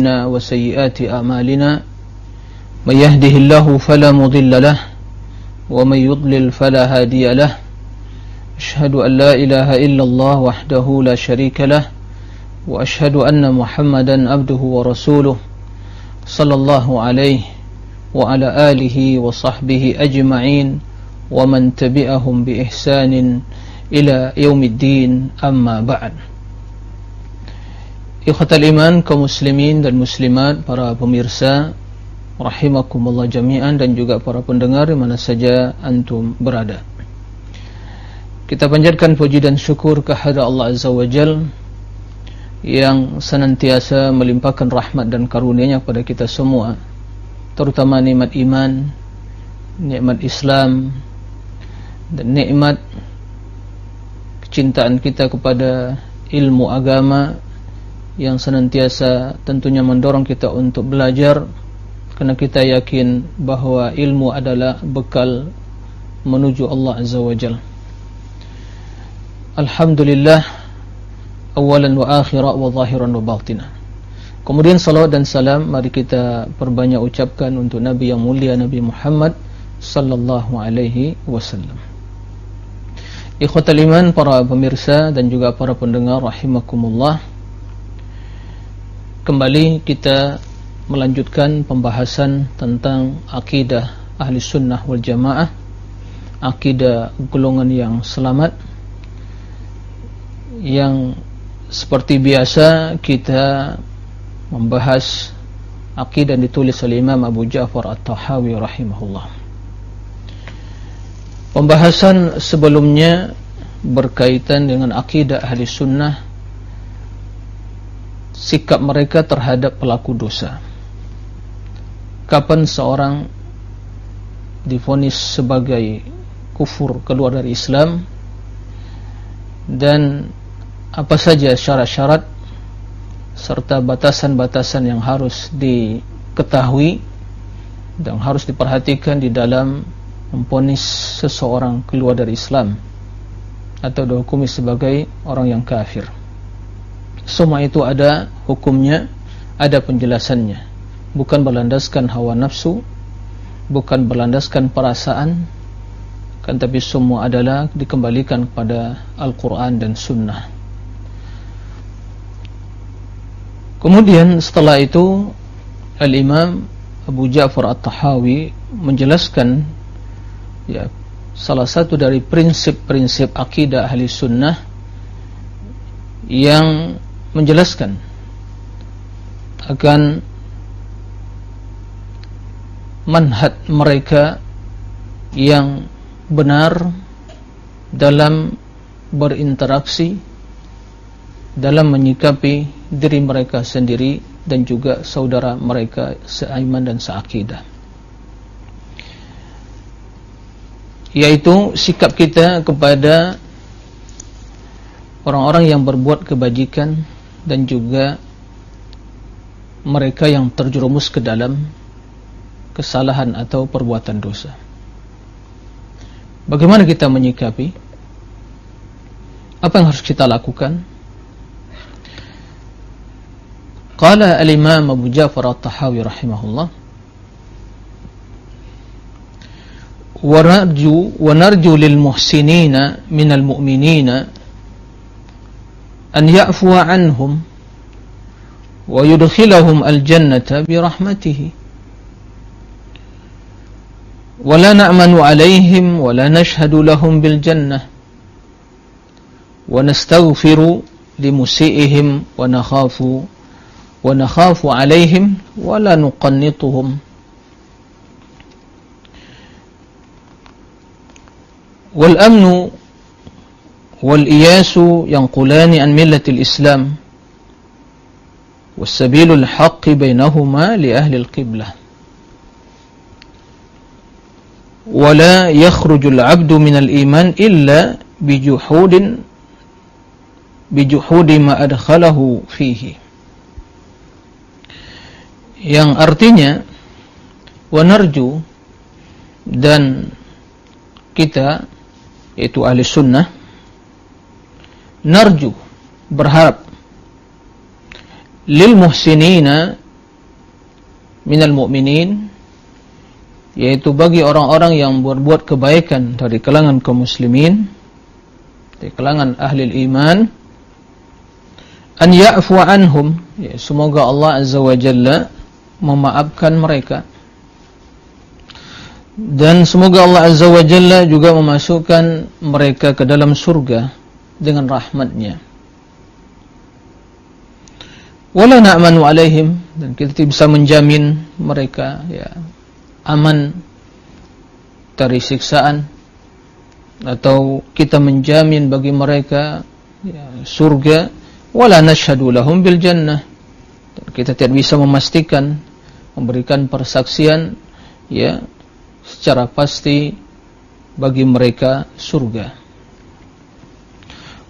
أنفسنا وسيئات أعمالنا من يهده الله فلا مضل له ومن يضلل فلا هادي له أشهد أن لا إله إلا الله وحده لا شريك له وأشهد أن محمدا عبده ورسوله صلى الله عليه وعلى آله وصحبه أجمعين ومن تبعهم بإحسان إلى يوم الدين أما بعد Ikhwatal iman kaum muslimin dan muslimat para pemirsa rahimakumullah jami'an dan juga para pendengar di mana saja antum berada. Kita panjatkan puji dan syukur kepada Allah Azza wa Jal yang senantiasa melimpahkan rahmat dan karunia-Nya kepada kita semua, terutama nikmat iman, nikmat Islam dan nikmat kecintaan kita kepada ilmu agama yang senantiasa tentunya mendorong kita untuk belajar kerana kita yakin bahawa ilmu adalah bekal menuju Allah Azza wa Jal. Alhamdulillah awalan wa akhirat wa zahiran wa batina. Kemudian salawat dan salam mari kita perbanyak ucapkan untuk Nabi yang mulia Nabi Muhammad sallallahu alaihi wasallam. Ikhwatal iman para pemirsa dan juga para pendengar rahimakumullah kembali kita melanjutkan pembahasan tentang akidah ahli sunnah wal jamaah akidah golongan yang selamat yang seperti biasa kita membahas akidah ditulis oleh Imam Abu Ja'far At-Tahawi rahimahullah. Pembahasan sebelumnya berkaitan dengan akidah ahli sunnah sikap mereka terhadap pelaku dosa. Kapan seorang difonis sebagai kufur keluar dari Islam dan apa saja syarat-syarat serta batasan-batasan yang harus diketahui dan harus diperhatikan di dalam memfonis seseorang keluar dari Islam atau dihukumi sebagai orang yang kafir semua itu ada hukumnya ada penjelasannya. Bukan berlandaskan hawa nafsu bukan berlandaskan perasaan kan tapi semua adalah dikembalikan kepada Al-Quran dan Sunnah. Kemudian setelah itu Al-Imam Abu Ja'far At-Tahawi menjelaskan ya, salah satu dari prinsip-prinsip akidah ahli sunnah yang menjelaskan akan manhaj mereka yang benar dalam berinteraksi dalam menyikapi diri mereka sendiri dan juga saudara mereka seiman dan seakidah. Yaitu sikap kita kepada orang-orang yang berbuat kebajikan dan juga mereka yang terjerumus ke dalam kesalahan atau perbuatan dosa. Bagaimana kita menyikapi? Apa yang harus kita lakukan? Qala al-Imam Abu Ja'far At-Tahawi rahimahullah narju lil muhsinina minal mu'minina أن يعفو عنهم ويدخلهم الجنة برحمته. ولا نأمن عليهم ولا نشهد لهم بالجنة. ونستغفر لمسيئهم ونخاف ونخاف عليهم ولا نقنطهم. والأمن wal iyasu yanqulani an millatil islam. Was sabilul haqq bainahuma li ahli al qibla wala yakhrujul abdu min al iman illa bijuhudin bijuhudi ma adkhalahu fihi. Yang artinya wa dan kita yaitu ahli sunnah narju berharap. Lil muhsinina minal mu'minin yaitu bagi orang-orang yang berbuat kebaikan dari kalangan kaum muslimin dari kalangan ahli iman an ya'fu anhum ya, semoga Allah azza wa jalla memaafkan mereka. Dan semoga Allah azza wa jalla juga memasukkan mereka ke dalam surga dengan rahmatnya. Wala na'manu alaihim dan kita bisa menjamin mereka ya aman dari siksaan atau kita menjamin bagi mereka ya, surga wala nashhadu lahum bil jannah. Dan kita tidak bisa memastikan memberikan persaksian ya secara pasti bagi mereka surga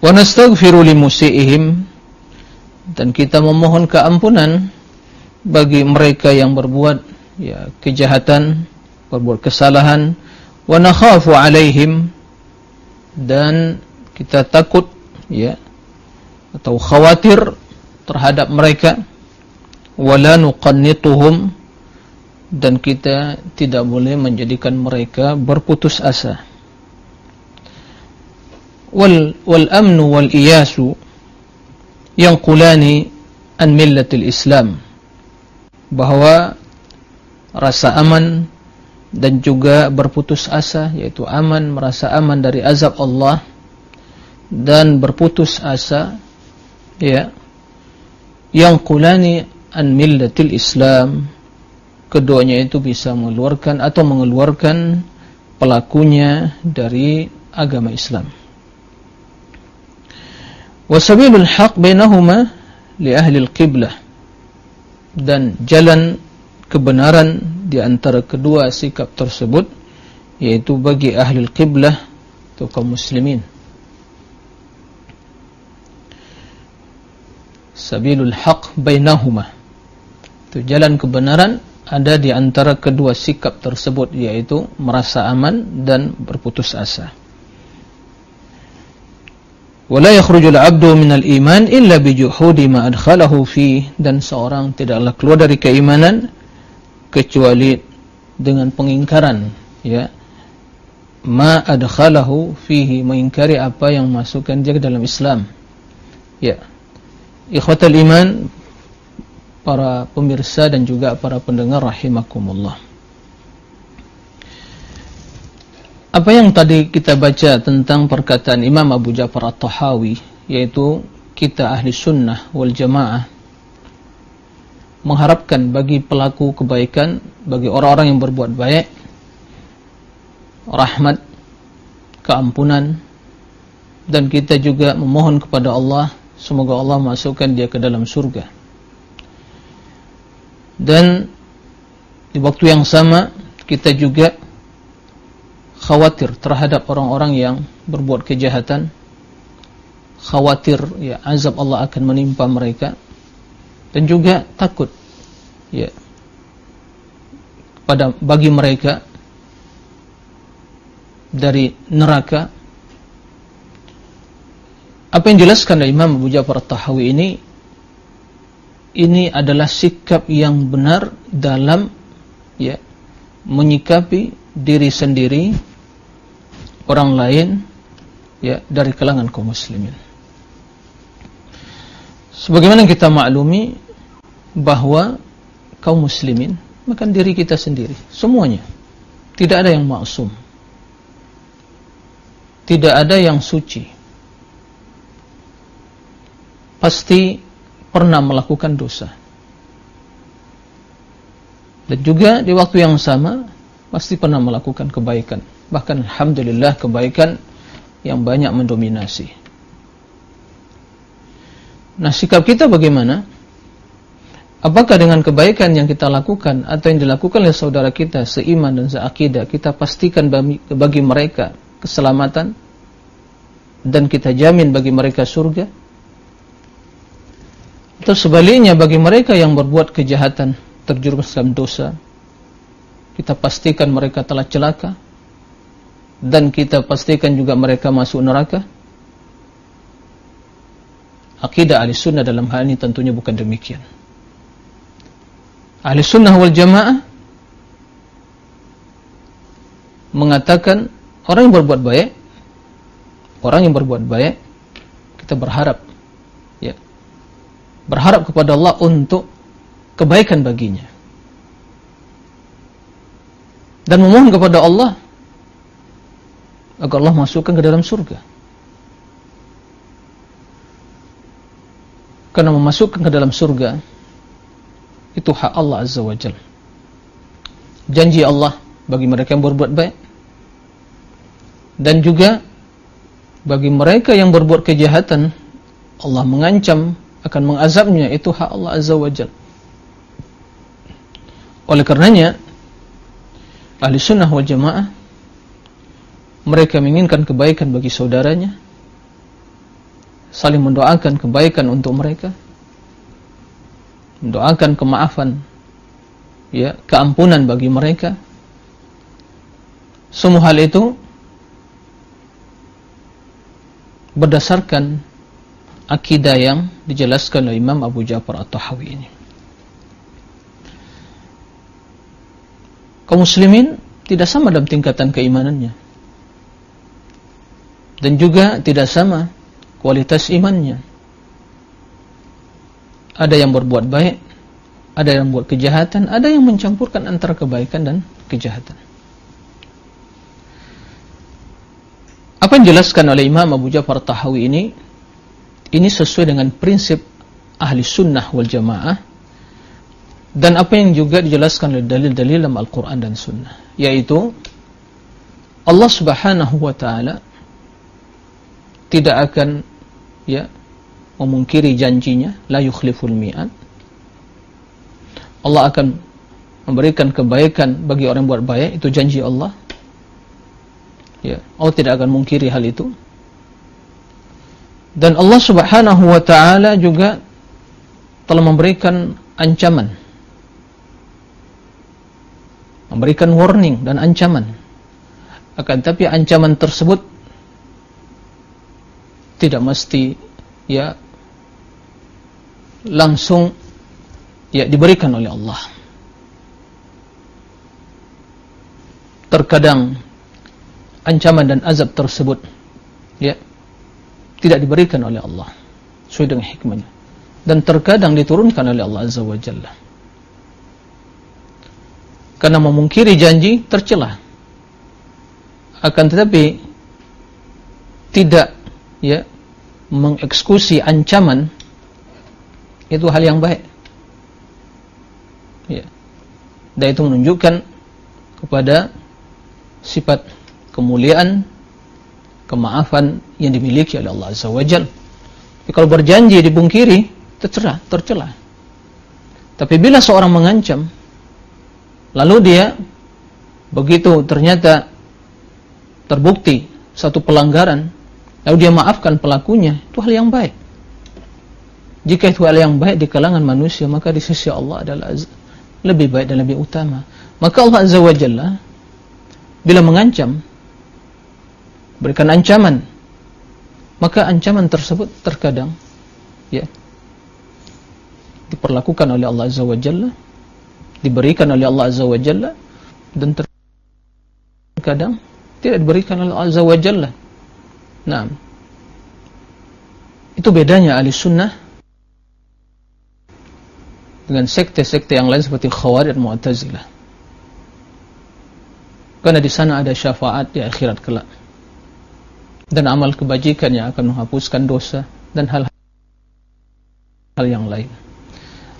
wa nastaghfiru limusiihim dan kita memohon keampunan bagi mereka yang berbuat ya kejahatan berbuat kesalahan. wa nakhafu alaihim dan kita takut ya atau khawatir terhadap mereka. wala nuqannituhum dan kita tidak boleh menjadikan mereka berputus asa wal wal amnu wal iyasu yanqulani an millatil islam. Bahwa rasa aman dan juga berputus asa yaitu aman merasa aman dari azab Allah dan berputus asa ya yang kulani an millatil Islam. Keduanya itu bisa mengeluarkan atau mengeluarkan pelakunya dari agama Islam wasabilul haq bainahuma li ahli al-qiblah dan jalan kebenaran di antara kedua sikap tersebut yaitu bagi ahli qiblah atau kaum muslimin. Sabilul haq bainahuma. Itu jalan kebenaran ada di antara kedua sikap tersebut yaitu merasa aman dan berputus asa wala yakhrujul abdu minal iman illa bijuhudi ma adkhalahu fi. Dan seorang tidaklah keluar dari keimanan kecuali dengan pengingkaran ya. Ma adkhalahu fihi mengingkari apa yang masukkan dia ke dalam Islam ya. Ikhwatal iman para pemirsa dan juga para pendengar rahimakumullah apa yang tadi kita baca tentang perkataan Imam Abu Ja'far At-Tahawi yaitu kita ahli sunnah wal jamaah mengharapkan bagi pelaku kebaikan bagi orang-orang yang berbuat baik rahmat keampunan dan kita juga memohon kepada Allah semoga Allah masukkan dia ke dalam surga. Dan di waktu yang sama kita juga khawatir terhadap orang-orang yang berbuat kejahatan. Khawatir ya azab Allah akan menimpa mereka. Dan juga takut ya pada bagi mereka dari neraka. Apa yang dijelaskan oleh Imam Abu Ja'far Tahawi ini ini adalah sikap yang benar dalam ya menyikapi diri sendiri orang lain ya dari kalangan kaum muslimin. Sebagaimana kita maklumi bahawa kaum muslimin makan diri kita sendiri semuanya. Tidak ada yang maksum. Tidak ada yang suci. Pasti pernah melakukan dosa. Dan juga di waktu yang sama pasti pernah melakukan kebaikan bahkan Alhamdulillah kebaikan yang banyak mendominasi Nah sikap kita bagaimana? Apakah dengan kebaikan yang kita lakukan atau yang dilakukan oleh saudara kita seiman dan seakidah kita pastikan bagi mereka keselamatan dan kita jamin bagi mereka surga? Atau sebaliknya bagi mereka yang berbuat kejahatan terjerumus dalam dosa kita pastikan mereka telah celaka dan kita pastikan juga mereka masuk neraka? Akidah ahli sunnah dalam hal ini tentunya bukan demikian. ahli sunnah wal jamaah mengatakan orang yang berbuat baik orang yang berbuat baik kita berharap ya berharap kepada Allah untuk kebaikan baginya dan memohon kepada Allah agar Allah masukkan ke dalam surga. Karena memasukkan ke dalam surga itu hak Allah Azza wa Jal. Janji Allah bagi mereka yang berbuat baik. Dan juga bagi mereka yang berbuat kejahatan Allah mengancam akan mengazabnya. Itu hak Allah Azza wa Jal. Oleh karenanya ahli sunnah wal jamaah mereka menginginkan kebaikan bagi saudaranya. Saling mendoakan kebaikan untuk mereka. Mendoakan kemaafan ya keampunan bagi mereka. Semua hal itu berdasarkan akidah yang dijelaskan oleh Imam Abu Ja'far At-Tahawi ini. Kaum muslimin tidak sama dalam tingkatan keimanannya dan juga tidak sama kualitas imannya. Ada yang berbuat baik ada yang buat kejahatan ada yang mencampurkan antara kebaikan dan kejahatan. Apa yang dijelaskan oleh Imam Abu Ja'far Tahawi ini ini sesuai dengan prinsip ahli sunnah wal jamaah dan apa yang juga dijelaskan oleh dalil-dalil dalam Al-Quran dan Sunnah yaitu Allah subhanahu wa ta'ala tidak akan ya memungkiri janjinya la yukhliful mi'ad. Allah akan memberikan kebaikan bagi orang buat baik itu janji Allah. Ya Allah tidak akan mungkiri hal itu. Dan Allah subhanahu wa ta'ala juga telah memberikan ancaman. Memberikan warning dan ancaman. Akan tapi ancaman tersebut tidak mesti ya langsung ya diberikan oleh Allah. Terkadang ancaman dan azab tersebut ya tidak diberikan oleh Allah sesuai dengan hikmahnya. Dan terkadang diturunkan oleh Allah Azza wa Jalla. Karena memungkiri janji tercelah. Akan tetapi tidak ya mengeksekusi ancaman itu hal yang baik. Ya. Dan itu menunjukkan kepada sifat kemuliaan kemaafan yang dimiliki oleh Allah Azza wa Jal. Tapi kalau berjanji dibungkiri tercerah, tercelah tapi bila seorang mengancam lalu dia begitu ternyata terbukti satu pelanggaran lalu dia maafkan pelakunya. Itu hal yang baik. Jika itu hal yang baik di kalangan manusia maka di sisi Allah adalah lebih baik dan lebih utama. Maka Allah Azza wa Jalla bila mengancam berikan ancaman maka ancaman tersebut terkadang ya diperlakukan oleh Allah Azza wa Jalla diberikan oleh Allah Azza wa Jalla dan terkadang tidak diberikan oleh Allah Azza wa Jalla nah itu bedanya ahli sunnah dengan sekte-sekte yang lain seperti khawarij dan mu'tazilah. Karena di sana ada syafaat di akhirat kelak. Dan amal kebajikan yang akan menghapuskan dosa dan hal-hal yang lain.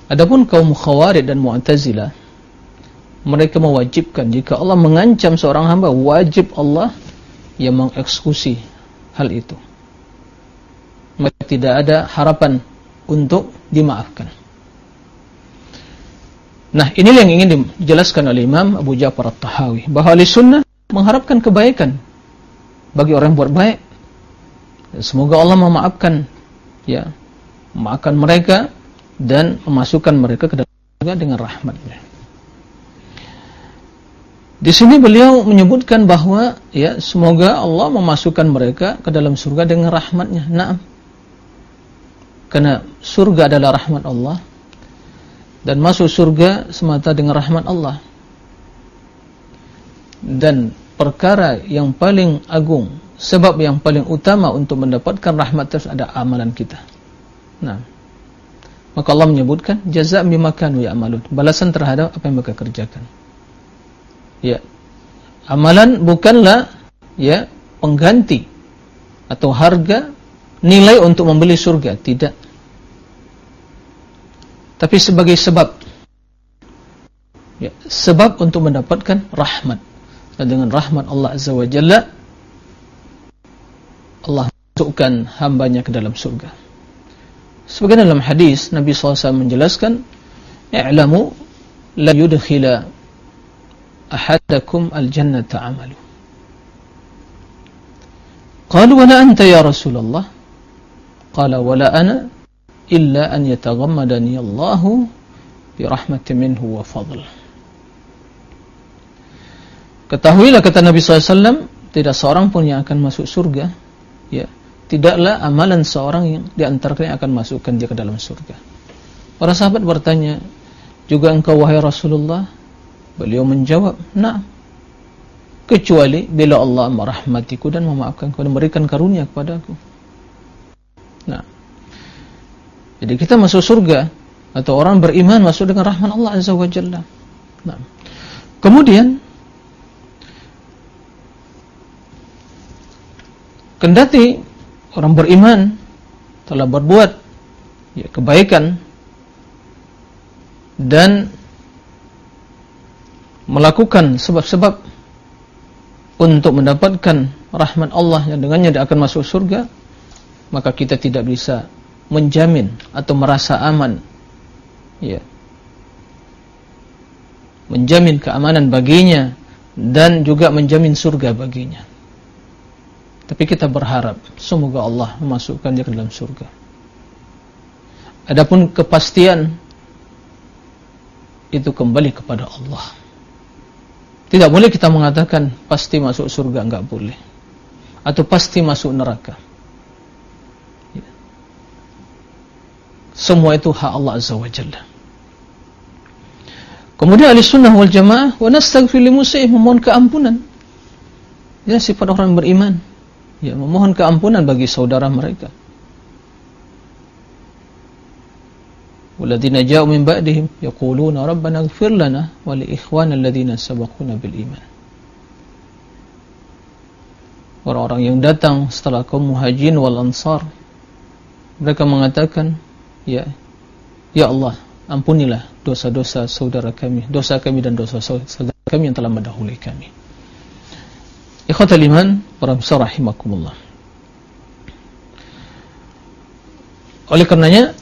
Adapun kaum khawarij dan mu'tazilah mereka mewajibkan jika Allah mengancam seorang hamba wajib Allah yang mengeksekusi hal itu. Mereka tidak ada harapan untuk dimaafkan. Nah, ini yang ingin dijelaskan oleh Imam Abu Ja'far At-Tahawi bahawa ahli sunnah mengharapkan kebaikan bagi orang yang buat baik. Semoga Allah memaafkan ya, memaafkan mereka dan memasukkan mereka ke dalam surga dengan rahmatnya. Di sini beliau menyebutkan bahawa ya semoga Allah memasukkan mereka ke dalam surga dengan rahmatnya. Naam. Karena surga adalah rahmat Allah. Dan masuk surga semata dengan rahmat Allah. Dan perkara yang paling agung sebab yang paling utama untuk mendapatkan rahmat tersebut ada amalan kita. Nah maka Allah menyebutkan jazaa bima kanu ya'malun. Balasan terhadap apa yang mereka kerjakan ya. Amalan bukanlah ya pengganti atau harga nilai untuk membeli surga. Tidak. Tapi sebagai sebab. Ya, sebab untuk mendapatkan rahmat. Dan dengan rahmat Allah Azza wa Jalla Allah masukkan hambanya ke dalam surga. Sebagai dalam hadis Nabi SAW menjelaskan i'lamu la yudkhila ahadakum al-jannata amalu qalu wala anta ya Rasulullah qala wala ana illa an yataghammadani Allahu bi rahmatin minhu wa fadl. Ketahuilah kata Nabi SAW tidak seorang pun yang akan masuk surga ya tidaklah amalan seorang yang diantarkan yang akan masukkan dia ke dalam surga. Para sahabat bertanya juga engkau wahai Rasulullah beliau menjawab nah kecuali bila Allah merahmatiku dan memaafkanku dan memberikan karunia kepadaku. Nah, jadi kita masuk surga atau orang beriman masuk dengan rahmat Allah Azza wa Jalla. Nah. Kemudian kendati orang beriman telah berbuat ya, kebaikan dan melakukan sebab-sebab untuk mendapatkan rahmat Allah yang dengannya dia akan masuk surga maka kita tidak bisa menjamin atau merasa aman. Ya. Menjamin keamanan baginya dan juga menjamin surga baginya. Tapi kita berharap semoga Allah memasukkan dia ke dalam surga. Adapun kepastian itu kembali kepada Allah tidak boleh kita mengatakan pasti masuk surga enggak boleh. Atau pasti masuk neraka. Semua itu hak Allah Azza wa Jalla. Kemudian ahli sunnah wal jamaah wa nastaghfir li musih memohon keampunan. Ya sifat orang beriman. Ya memohon keampunan bagi saudara mereka والذين جاءوا من بعدهم يقولون ربنا اغفر لنا ولإخوان الذين سبقونا بالإيمان orang-orang yang datang setelah kaum muhajirin wal ansar mereka mengatakan ya ya Allah ampunilah dosa-dosa saudara kami dosa kami dan dosa saudara kami yang telah mendahului kami ikhwatal iman para rahimakumullah oleh karenanya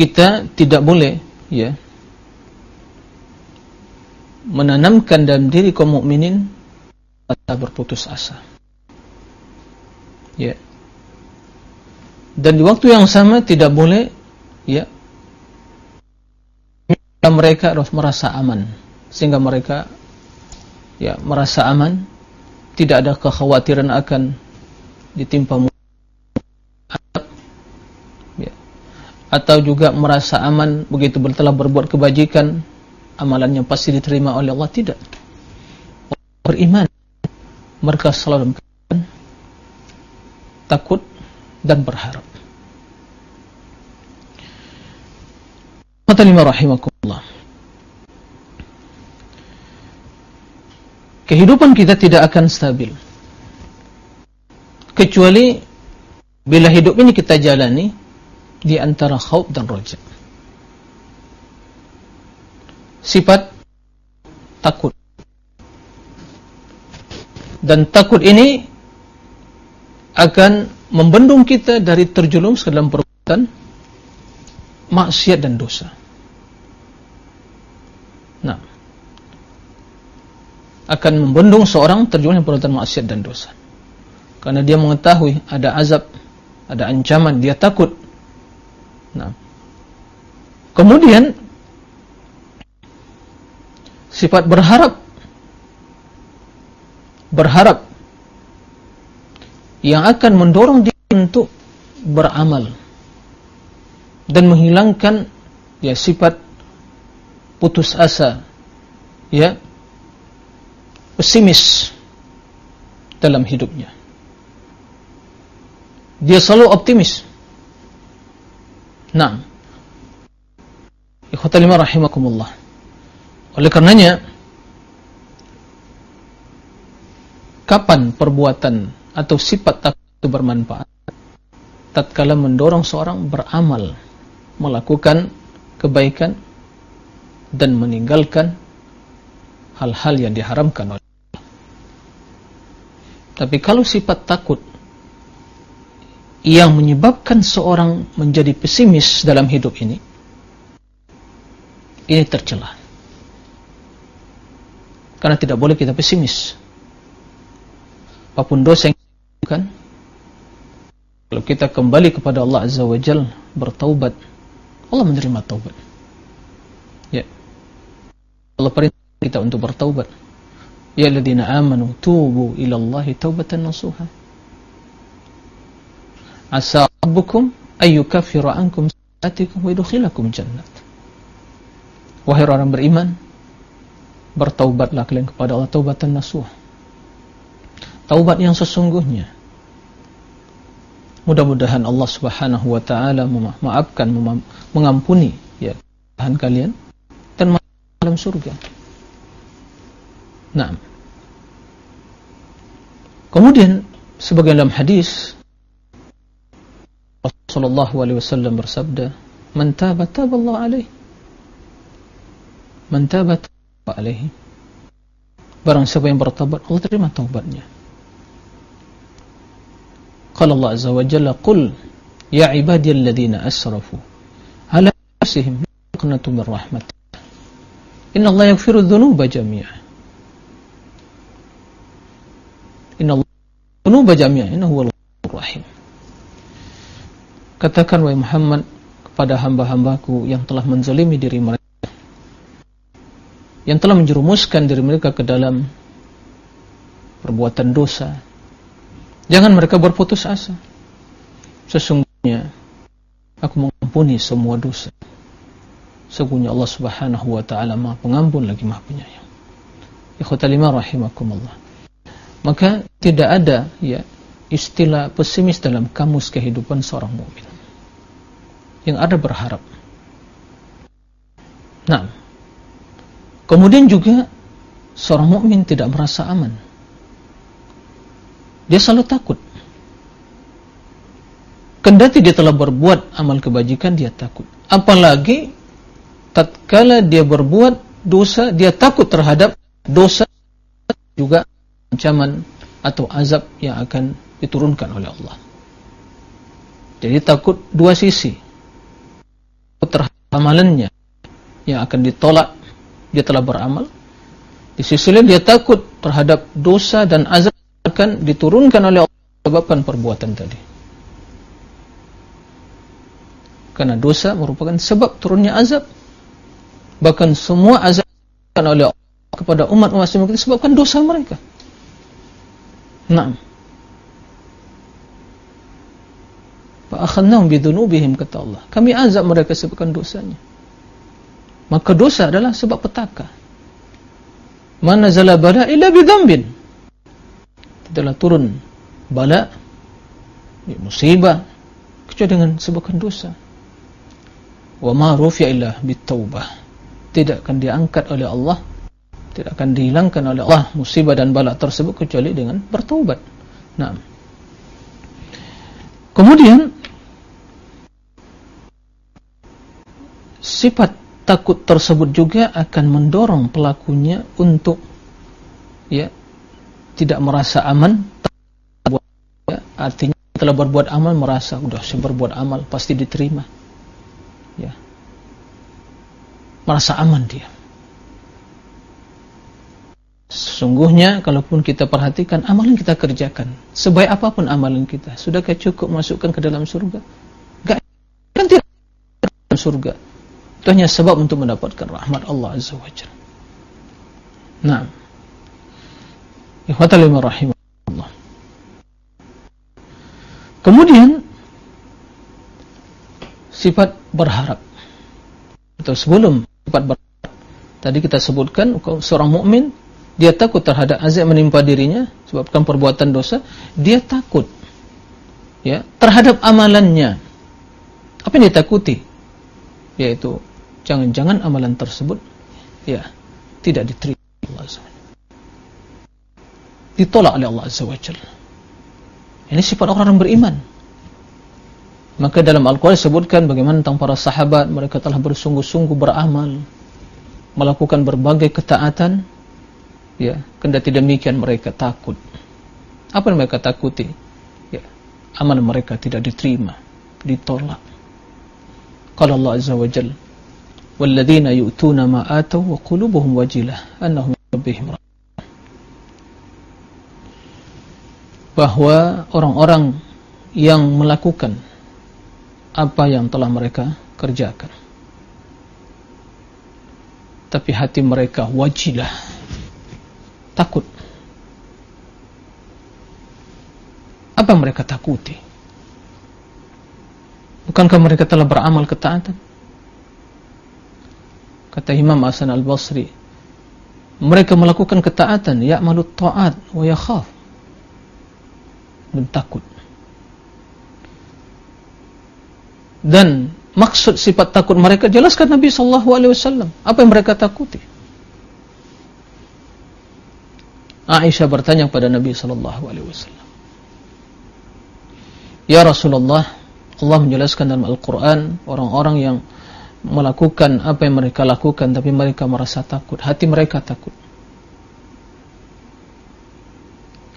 kita tidak boleh ya menanamkan dalam diri kaum mukminin asa berputus asa. Ya. Dan di waktu yang sama tidak boleh ya mereka harus merasa aman. Sehingga mereka ya merasa aman. Tidak ada kekhawatiran akan ditimpa atau juga merasa aman begitu telah berbuat kebajikan amalannya pasti diterima oleh Allah tidak beriman mereka selalu takut dan berharap. Mata lima rahimakumullah. Kehidupan kita tidak akan stabil. Kecuali bila hidup ini kita jalani di antara khauf dan roja. Sifat takut. Dan takut ini akan membendung kita dari terjelum ke dalam perbuatan maksiat dan dosa. Nah, akan membendung seorang terjelum dalam perbuatan maksiat dan dosa. Karena dia mengetahui ada azab, ada ancaman, dia takut. Nah, kemudian sifat berharap, berharap yang akan mendorong dia untuk beramal dan menghilangkan ya sifat putus asa ya pesimis dalam hidupnya. Dia selalu optimis nah ikhwatalima rahimakumullah. Oleh karenanya kapan perbuatan atau sifat itu bermanfaat? Tatkala mendorong seorang beramal melakukan kebaikan dan meninggalkan hal-hal yang diharamkan oleh Allah. Tapi kalau sifat takut yang menyebabkan seorang menjadi pesimis dalam hidup ini, ini tercela. Karena tidak boleh kita pesimis. Apapun dosa yang lakukan, kalau kita kembali kepada Allah Azza wa Jal bertaubat, Allah menerima taubat. Ya. Allah perintah kita untuk bertaubat. Ya alladzina amanu tubu ila Allah taubatan nasuha. Asa rabbukum ay yukaffiru ankum sayyi'atikum wa yudkhilakum jannat. Wahai orang beriman, bertaubatlah kalian kepada Allah taubatan nasuha. Taubat yang sesungguhnya. Mudah-mudahan Allah Subhanahu wa taala memaafkan mengampuni ya kesalahan kalian dan masuk dalam surga. Nah. Kemudian sebagai dalam hadis Rasulullah wasallam bersabda, "Man taba Allah alaihi." Man taba alaihi. Barang siapa yang bertaubat, Allah terima taubatnya. Qala Allah azza wa jalla, "Qul ya ibadiyalladzina asrafu ala anfusihim qanatu min rahmatillah. Inna Allah yaghfiru dhunuba jami'an." Inna Allah dhunuba jami'an innahu huwal rahim. Katakan wahai Muhammad kepada hamba-hambaku yang telah menzalimi diri mereka yang telah menjerumuskan diri mereka ke dalam perbuatan dosa jangan mereka berputus asa. Sesungguhnya aku mengampuni semua dosa. Sesungguhnya Allah subhanahu wa ta'ala maha pengampun lagi maha penyayang. Ikhwatalima rahimakumullah. Maka tidak ada ya istilah pesimis dalam kamus kehidupan seorang mukmin yang ada berharap. Nah kemudian juga seorang mukmin tidak merasa aman. Dia selalu takut. Kendati dia telah berbuat amal kebajikan dia takut. Apalagi tatkala dia berbuat dosa dia takut terhadap dosa juga ancaman atau azab yang akan diturunkan oleh Allah. Jadi takut dua sisi. Terhadap amalannya yang akan ditolak dia telah beramal. Di sisi lain dia takut terhadap dosa dan azab akan diturunkan oleh Allah sebabkan perbuatan tadi. Karena dosa merupakan sebab turunnya azab. Bahkan semua azab oleh Allah kepada umat-umat semua disebabkan dosa mereka. Naam. Fa akhadnahum bidunubihim kata Allah. Kami azab mereka sebabkan dosanya. Maka dosa adalah sebab petaka. Mana zala bala illa bidhanbin. Tidaklah turun bala musibah kecuali dengan sebabkan dosa. Wa ma rufi'a illa bitaubah. Tidak akan diangkat oleh Allah tidak akan dihilangkan oleh Allah musibah dan bala tersebut kecuali dengan bertaubat. Nah. Kemudian sifat takut tersebut juga akan mendorong pelakunya untuk ya tidak merasa aman ya, artinya telah berbuat amal merasa sudah saya berbuat amal pasti diterima ya merasa aman dia Sesungguhnya kalaupun kita perhatikan amalan kita kerjakan sebaik apa pun amalan kita sudahkah cukup masukkan ke dalam surga? Enggak kan tidak dalam surga. Itu hanya sebab untuk mendapatkan rahmat Allah Azza wa Jalla. Naam. Ikhwatal rahimahullah. Kemudian sifat berharap. atau sebelum sifat berat tadi kita sebutkan seorang mukmin dia takut terhadap azab menimpa dirinya sebabkan perbuatan dosa dia takut ya terhadap amalannya apa yang dia takuti yaitu jangan-jangan amalan tersebut ya tidak diterima Allah SWT ditolak oleh Allah SWT ini sifat orang yang beriman. Maka dalam Al-Quran disebutkan bagaimana tentang para sahabat mereka telah bersungguh-sungguh beramal melakukan berbagai ketaatan ya kendati demikian mereka takut. Apa yang mereka takuti? Ya amal mereka tidak diterima ditolak. Qala Allah azza wa jalla yu'tuna ma ataw wa qulubuhum wajilah annahum rabbihim bahwa orang-orang yang melakukan apa yang telah mereka kerjakan tapi hati mereka wajilah takut. Apa mereka takuti? Bukankah mereka telah beramal ketaatan? Kata Imam Hasan Al-Basri, mereka melakukan ketaatan, ya'malu ta'at wa yakhaf. Dan takut. Dan maksud sifat takut mereka jelaskan Nabi sallallahu alaihi wasallam apa yang mereka takuti. Aisyah bertanya kepada Nabi sallallahu alaihi wasallam. Ya Rasulullah, Allah menjelaskan dalam Al-Qur'an orang-orang yang melakukan apa yang mereka lakukan tapi mereka merasa takut, hati mereka takut.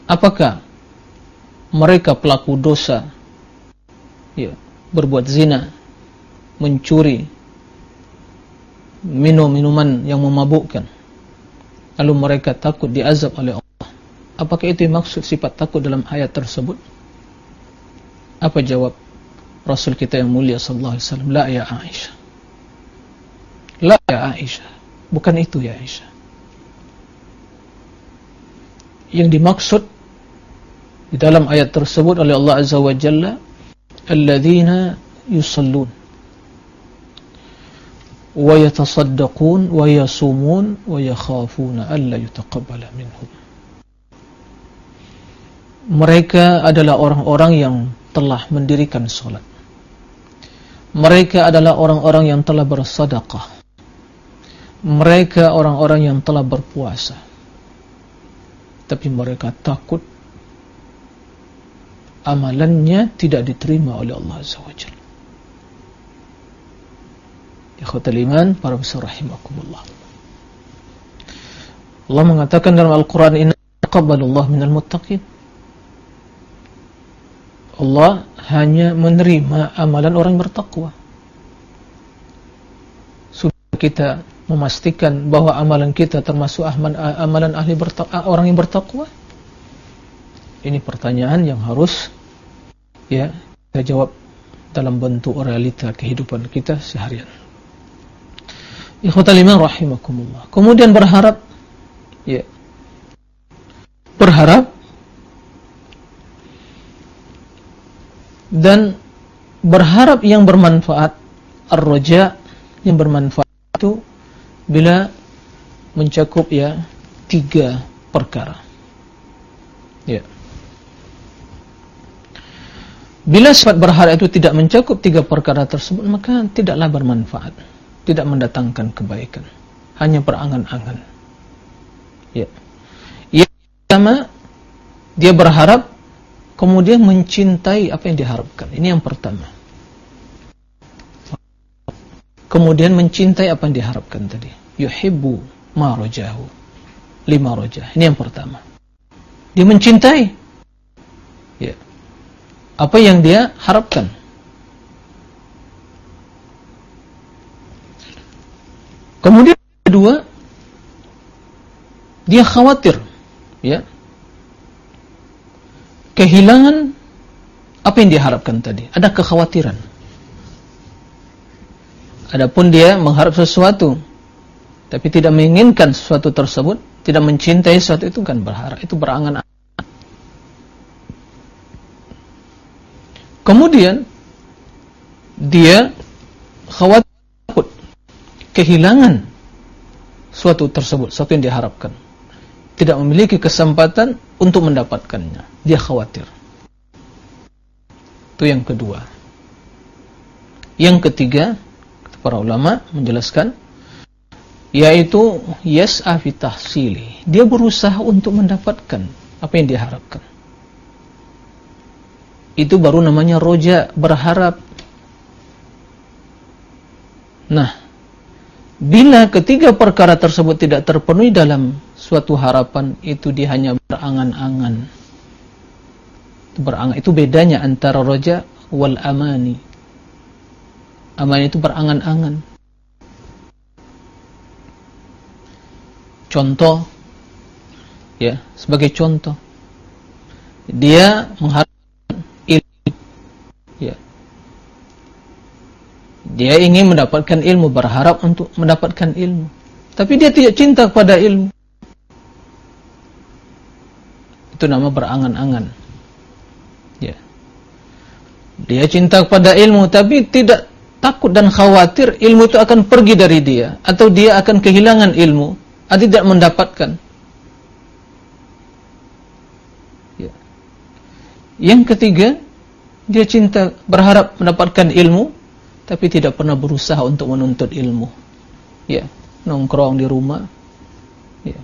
Apakah mereka pelaku dosa ya, berbuat zina, mencuri, minum minuman yang memabukkan? Lalu mereka takut diazab oleh Allah. Apakah itu maksud sifat takut dalam ayat tersebut? Apa jawab Rasul kita yang mulia sallallahu alaihi wasallam? La ya Aisyah. La ya Aisyah. Bukan itu ya Aisyah. Yang dimaksud di dalam ayat tersebut oleh Allah Azza wa Jalla alladzina yusallun wa yatasaddaqun wa yasumun wa yakhafuna an yutaqabbala minhum. Mereka adalah orang-orang yang telah mendirikan solat. Mereka adalah orang-orang yang telah bersedekah mereka orang-orang yang telah berpuasa. Tapi mereka takut amalannya tidak diterima oleh Allah Azza wa Jalla. Ikhwatal iman para besar rahimakumullah. Allah mengatakan dalam Al-Quran Inna taqabbalullah minal muttaqin. Allah hanya menerima amalan orang bertakwa. Sudah kita memastikan bahawa amalan kita termasuk amalan ahli bertakwa, orang yang bertakwa Ini pertanyaan yang harus ya kita jawab dalam bentuk realita kehidupan kita seharian Ikhwatal iman rahimakumullah. Kemudian berharap ya. Berharap dan berharap yang bermanfaat ar-raja yang bermanfaat itu bila mencakup ya tiga perkara. Ya. Bila sifat berharap itu tidak mencakup tiga perkara tersebut maka tidaklah bermanfaat tidak mendatangkan kebaikan. Hanya berangan-angan. Ya. Yang pertama dia berharap kemudian mencintai apa yang diharapkan. Ini yang pertama kemudian mencintai apa yang diharapkan tadi. Yuhibbu ma rajahu. Lima rajah. Ini yang pertama. Dia mencintai. Ya. Apa yang dia harapkan. Kemudian kedua dia khawatir. Ya. Kehilangan apa yang diharapkan tadi. Ada kekhawatiran adapun dia mengharap sesuatu tapi tidak menginginkan sesuatu tersebut tidak mencintai sesuatu itu kan berharap itu berangan-angan kemudian dia khawatir kehilangan suatu tersebut, suatu yang diharapkan. Tidak memiliki kesempatan untuk mendapatkannya. Dia khawatir. Itu yang kedua. Yang ketiga, para ulama menjelaskan, yaitu yas'a fi tahsili. Dia berusaha untuk mendapatkan apa yang diharapkan. Itu baru namanya roja, berharap. Nah, bila ketiga perkara tersebut tidak terpenuhi dalam suatu harapan, itu dia hanya berangan-angan. Berangan itu bedanya antara roja wal amani. Amani itu berangan-angan. contoh ya sebagai contoh. Dia mengharapkan ilmu ya. Dia ingin mendapatkan ilmu berharap untuk mendapatkan ilmu. Tapi dia tidak cinta kepada ilmu. Itu nama berangan-angan. Ya. Dia cinta kepada ilmu tapi tidak takut dan khawatir ilmu itu akan pergi dari dia atau dia akan kehilangan ilmu atau tidak mendapatkan. Ya. Yang ketiga, dia cinta berharap mendapatkan ilmu, tapi tidak pernah berusaha untuk menuntut ilmu. Ya, nongkrong di rumah. Ya.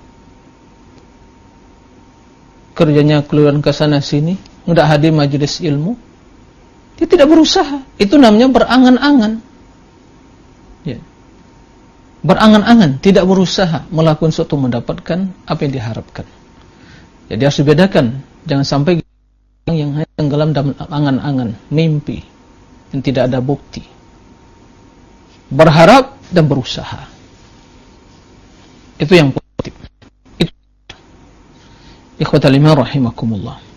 Kerjanya keluar ke sana sini, tidak hadir majlis ilmu. Dia tidak berusaha. Itu namanya berangan-angan berangan-angan, tidak berusaha melakukan sesuatu mendapatkan apa yang diharapkan. Jadi harus dibedakan, jangan sampai yang hanya tenggelam dalam angan-angan, mimpi, yang tidak ada bukti. Berharap dan berusaha. Itu yang positif. Itu. Ikhwatal iman rahimakumullah.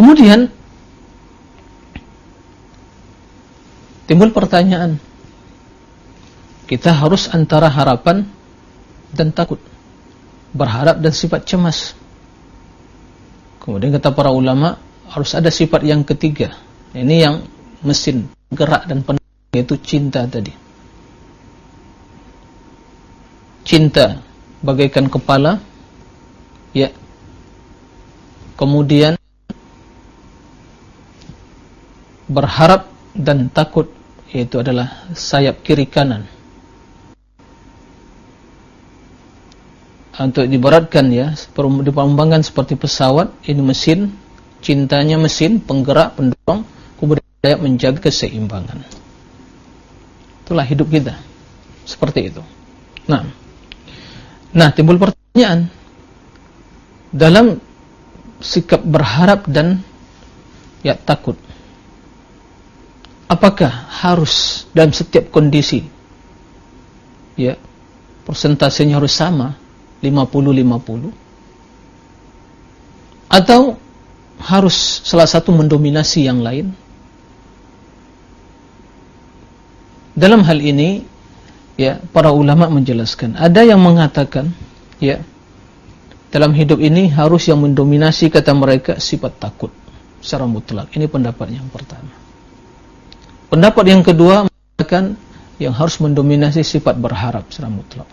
Kemudian timbul pertanyaan. Kita harus antara harapan dan takut berharap dan sifat cemas. Kemudian kata para ulama harus ada sifat yang ketiga. Ini yang mesin gerak dan penuh yaitu cinta tadi. Cinta bagaikan kepala ya. Kemudian berharap dan takut yaitu adalah sayap kiri kanan. Untuk diberatkan ya diperumpamakan seperti pesawat ini mesin cintanya mesin penggerak pendorong kemudian daya menjaga keseimbangan. Itulah hidup kita. Seperti itu. Nah. Nah timbul pertanyaan. Dalam sikap berharap dan ya takut apakah harus dalam setiap kondisi? Ya persentasenya harus sama 50-50 atau harus salah satu mendominasi yang lain? Dalam hal ini ya para ulama menjelaskan ada yang mengatakan ya dalam hidup ini harus yang mendominasi kata mereka sifat takut secara mutlak. Ini pendapat yang pertama Pendapat yang kedua mengatakan yang harus mendominasi sifat berharap secara mutlak.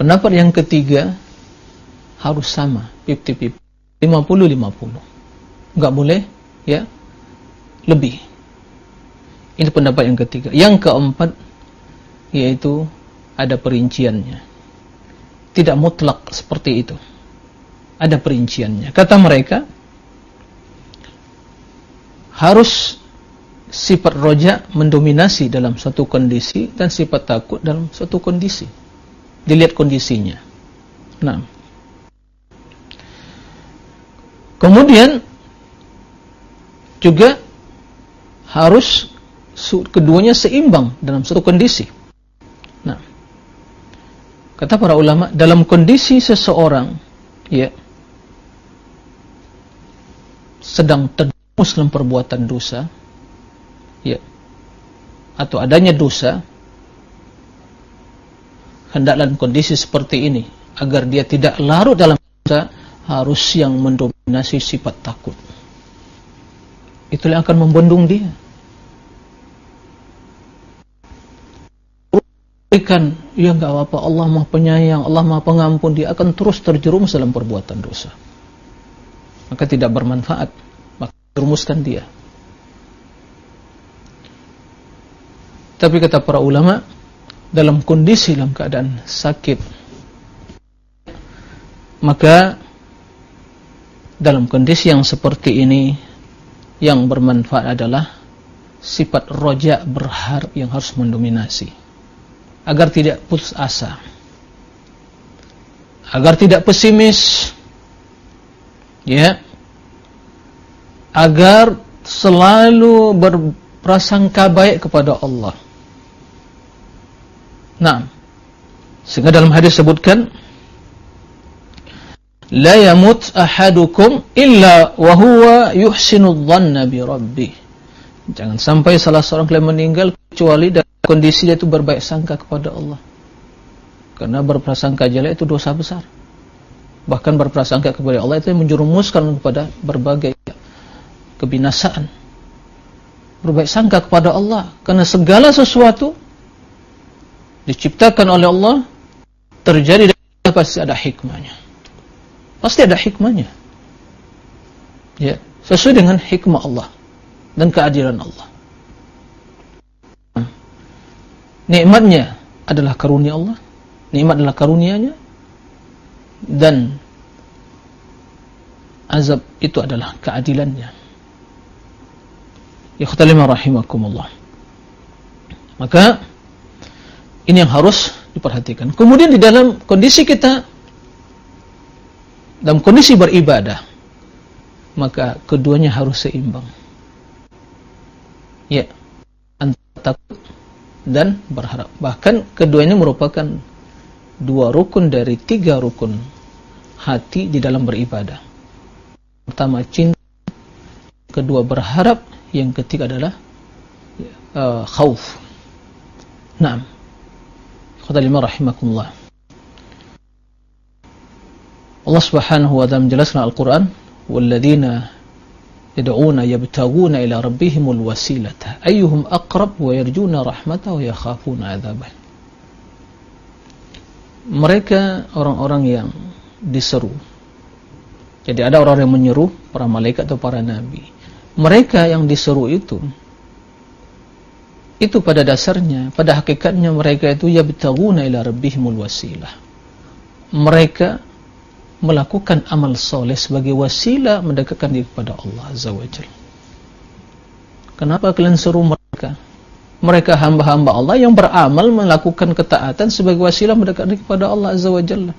Pendapat yang ketiga harus sama 50-50 50-50 enggak boleh ya? Lebih. Ini pendapat yang ketiga. Yang keempat yaitu ada perinciannya. Tidak mutlak seperti itu. Ada perinciannya. Kata mereka harus sifat roja mendominasi dalam suatu kondisi dan sifat takut dalam suatu kondisi. Dilihat kondisinya. Nah kemudian juga harus keduanya seimbang dalam suatu kondisi. Nah kata para ulama dalam kondisi seseorang ya sedang terjadi Muslim perbuatan dosa ya atau adanya dosa hendak dalam kondisi seperti ini agar dia tidak larut dalam dosa harus yang mendominasi sifat takut. Itulah yang akan membendung dia. Berikan ya enggak apa-apa. Allah maha penyayang Allah maha pengampun. Dia akan terus terjerumus dalam perbuatan dosa. Maka tidak bermanfaat maka terumuskan dia. Tapi kata para ulama dalam kondisi dalam keadaan sakit maka dalam kondisi yang seperti ini yang bermanfaat adalah sifat roja berharap yang harus mendominasi. Agar tidak putus asa. Agar tidak pesimis. Ya agar selalu berprasangka baik kepada Allah. Nah sehingga dalam hadis sebutkan la yamut ahadukum illa wa huwa yuhsinu dhanna bi rabbih jangan sampai salah seorang kalian meninggal kecuali dalam kondisi dia itu berbaik sangka kepada Allah. Karena berprasangka jelek itu dosa besar. Bahkan berprasangka kepada Allah itu menjerumuskan kepada berbagai kebinasaan. Berbaik sangka kepada Allah. Karena segala sesuatu diciptakan oleh Allah terjadi pasti ada hikmahnya. Pasti ada hikmahnya. Ya sesuai dengan hikmah Allah dan keadilan Allah. Nikmatnya adalah karunia Allah. Nikmat adalah karunianya. Dan azab itu adalah keadilannya khatalima rahimakumullah. Maka ini yang harus diperhatikan. Kemudian di dalam kondisi kita dalam kondisi beribadah maka keduanya harus seimbang. Ya antara takut dan berharap. Bahkan keduanya merupakan dua rukun dari tiga rukun hati di dalam beribadah. Pertama cinta, kedua berharap, yang ketiga adalah uh, khauf. Naam. Khadalima rahimakumullah. Allah Subhanahu wa taala menjelaskan Al-Qur'an, "Walladzina yad'una yabtaguna ila rabbihimul wasilata ayyuhum aqrab wa yarjuna rahmatahu wa yakhafuna adzabah mereka orang-orang yang diseru jadi ada orang yang menyeru para malaikat atau para nabi mereka yang diseru itu itu pada dasarnya pada hakikatnya mereka itu yabtaguna ila rabbihimul wasilah mereka melakukan amal soleh sebagai wasilah mendekatkan diri kepada Allah Azza wa Jal. Kenapa kalian suruh mereka? Mereka hamba-hamba Allah yang beramal melakukan ketaatan sebagai wasilah mendekatkan diri kepada Allah Azza wa Jalla.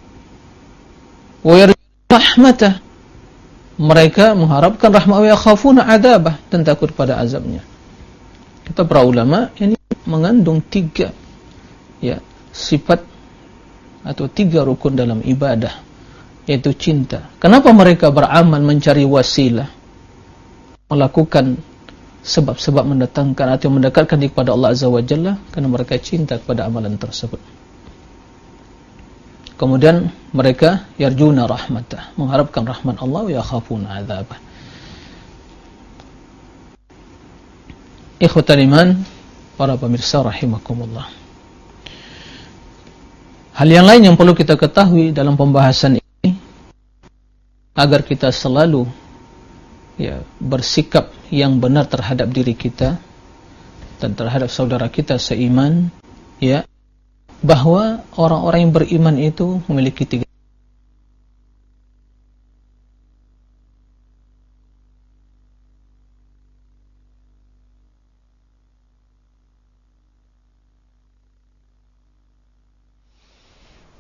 Wa rahmatah. Mereka mengharapkan rahmat wa yakhafuna adabah dan takut pada azabnya. Kata para ulama ini mengandung tiga ya sifat atau tiga rukun dalam ibadah yaitu cinta. Kenapa mereka beramal mencari wasilah? Melakukan sebab-sebab mendatangkan atau mendekatkan diri kepada Allah Azza wa Jalla karena mereka cinta kepada amalan tersebut. Kemudian mereka yarjuna rahmatah, mengharapkan rahmat Allah wa yakhafuna adzabah. Ikhwatal iman, para pemirsa rahimakumullah. Hal yang lain yang perlu kita ketahui dalam pembahasan agar kita selalu ya bersikap yang benar terhadap diri kita dan terhadap saudara kita seiman ya bahwa orang-orang yang beriman itu memiliki tiga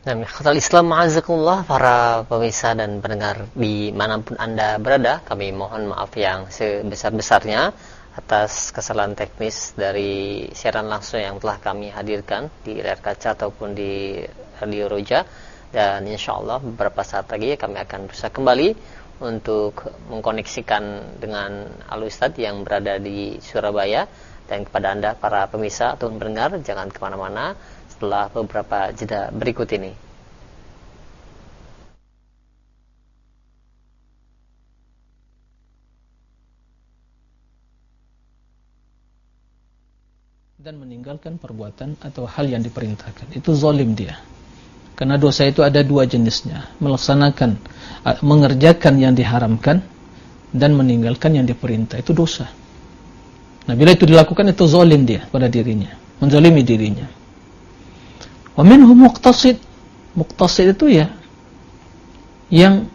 Khatal Islam Ma'azakullah para pemirsa dan pendengar di manapun anda berada. Kami mohon maaf yang sebesar-besarnya Atas kesalahan teknis dari siaran langsung yang telah kami hadirkan Di layar kaca ataupun di Radio Roja Dan insya Allah beberapa saat lagi kami akan berusaha kembali Untuk mengkoneksikan dengan Al-Ustadz yang berada di Surabaya Dan kepada anda para pemirsa atau pendengar Jangan ke mana-mana setelah beberapa jeda berikut ini. Dan meninggalkan perbuatan atau hal yang diperintahkan. Itu zalim dia. Karena dosa itu ada dua jenisnya. Melaksanakan mengerjakan yang diharamkan dan meninggalkan yang diperintah. Itu dosa. Nah bila itu dilakukan itu zalim dia pada dirinya. Menzalimi dirinya. Wa minhum muqtasid. Muqtasid itu ya yang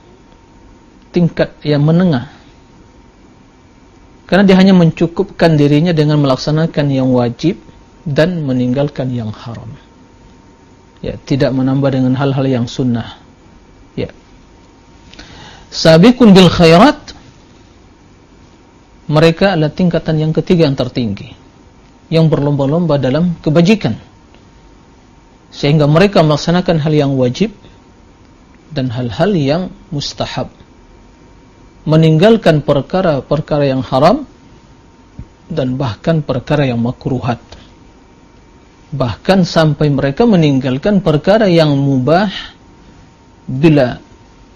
tingkat yang menengah karena dia hanya mencukupkan dirinya dengan melaksanakan yang wajib dan meninggalkan yang haram. Ya, tidak menambah dengan hal-hal yang sunnah. Ya. Sabiqun bil khairat mereka adalah tingkatan yang ketiga yang tertinggi yang berlomba-lomba dalam kebajikan sehingga mereka melaksanakan hal yang wajib dan hal-hal yang mustahab meninggalkan perkara-perkara yang haram dan bahkan perkara yang makruhat. Bahkan sampai mereka meninggalkan perkara yang mubah bila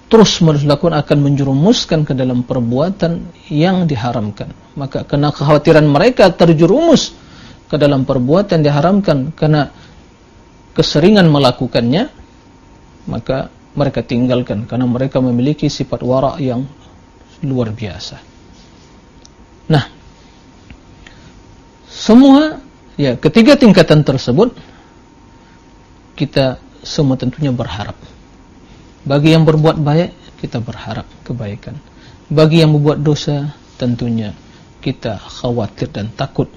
terus menerus lakukan akan menjerumuskan ke dalam perbuatan yang diharamkan. Maka kena kekhawatiran mereka terjerumus ke dalam perbuatan yang diharamkan. Karena keseringan melakukannya maka mereka tinggalkan. Karena mereka memiliki sifat warak yang luar biasa. Nah, semua ya ketiga tingkatan tersebut kita semua tentunya berharap. Bagi yang berbuat baik kita berharap kebaikan. Bagi yang membuat dosa tentunya kita khawatir dan takut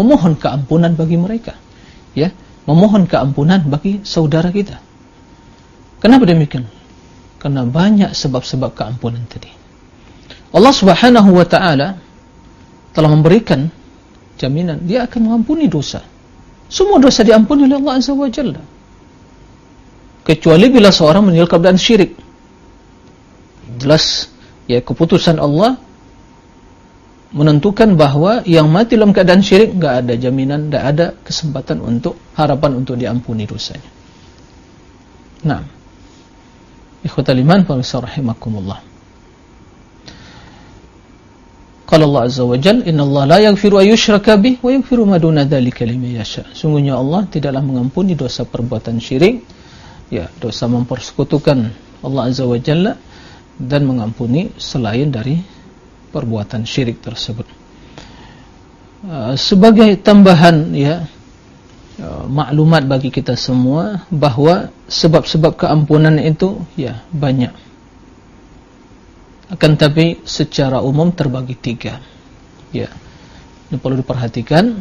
memohon keampunan bagi mereka. Ya, memohon keampunan bagi saudara kita. Kenapa demikian? Karena banyak sebab-sebab keampunan tadi. Allah Subhanahu wa taala telah memberikan jaminan dia akan mengampuni dosa. Semua dosa diampuni oleh Allah Azza wa Jalla. Kecuali bila seorang meninggal keadaan syirik. Jelas ya keputusan Allah menentukan bahawa yang mati dalam keadaan syirik enggak ada jaminan, enggak ada kesempatan untuk harapan untuk diampuni dosanya. Nah. Ikhwatal iman wa rahimakumullah. Qala Allah Azza wa Jalla, "Inna Allah la yaghfiru an yushraka bih wa yaghfiru ma duna dzalika liman yasha." Sungguhnya Allah tidaklah mengampuni dosa perbuatan syirik, ya, dosa mempersekutukan Allah Azza wa Jalla dan mengampuni selain dari perbuatan syirik tersebut. Uh, sebagai tambahan ya uh, maklumat bagi kita semua bahawa sebab-sebab keampunan itu ya banyak akan tapi secara umum terbagi tiga. Ya. Ini perlu diperhatikan.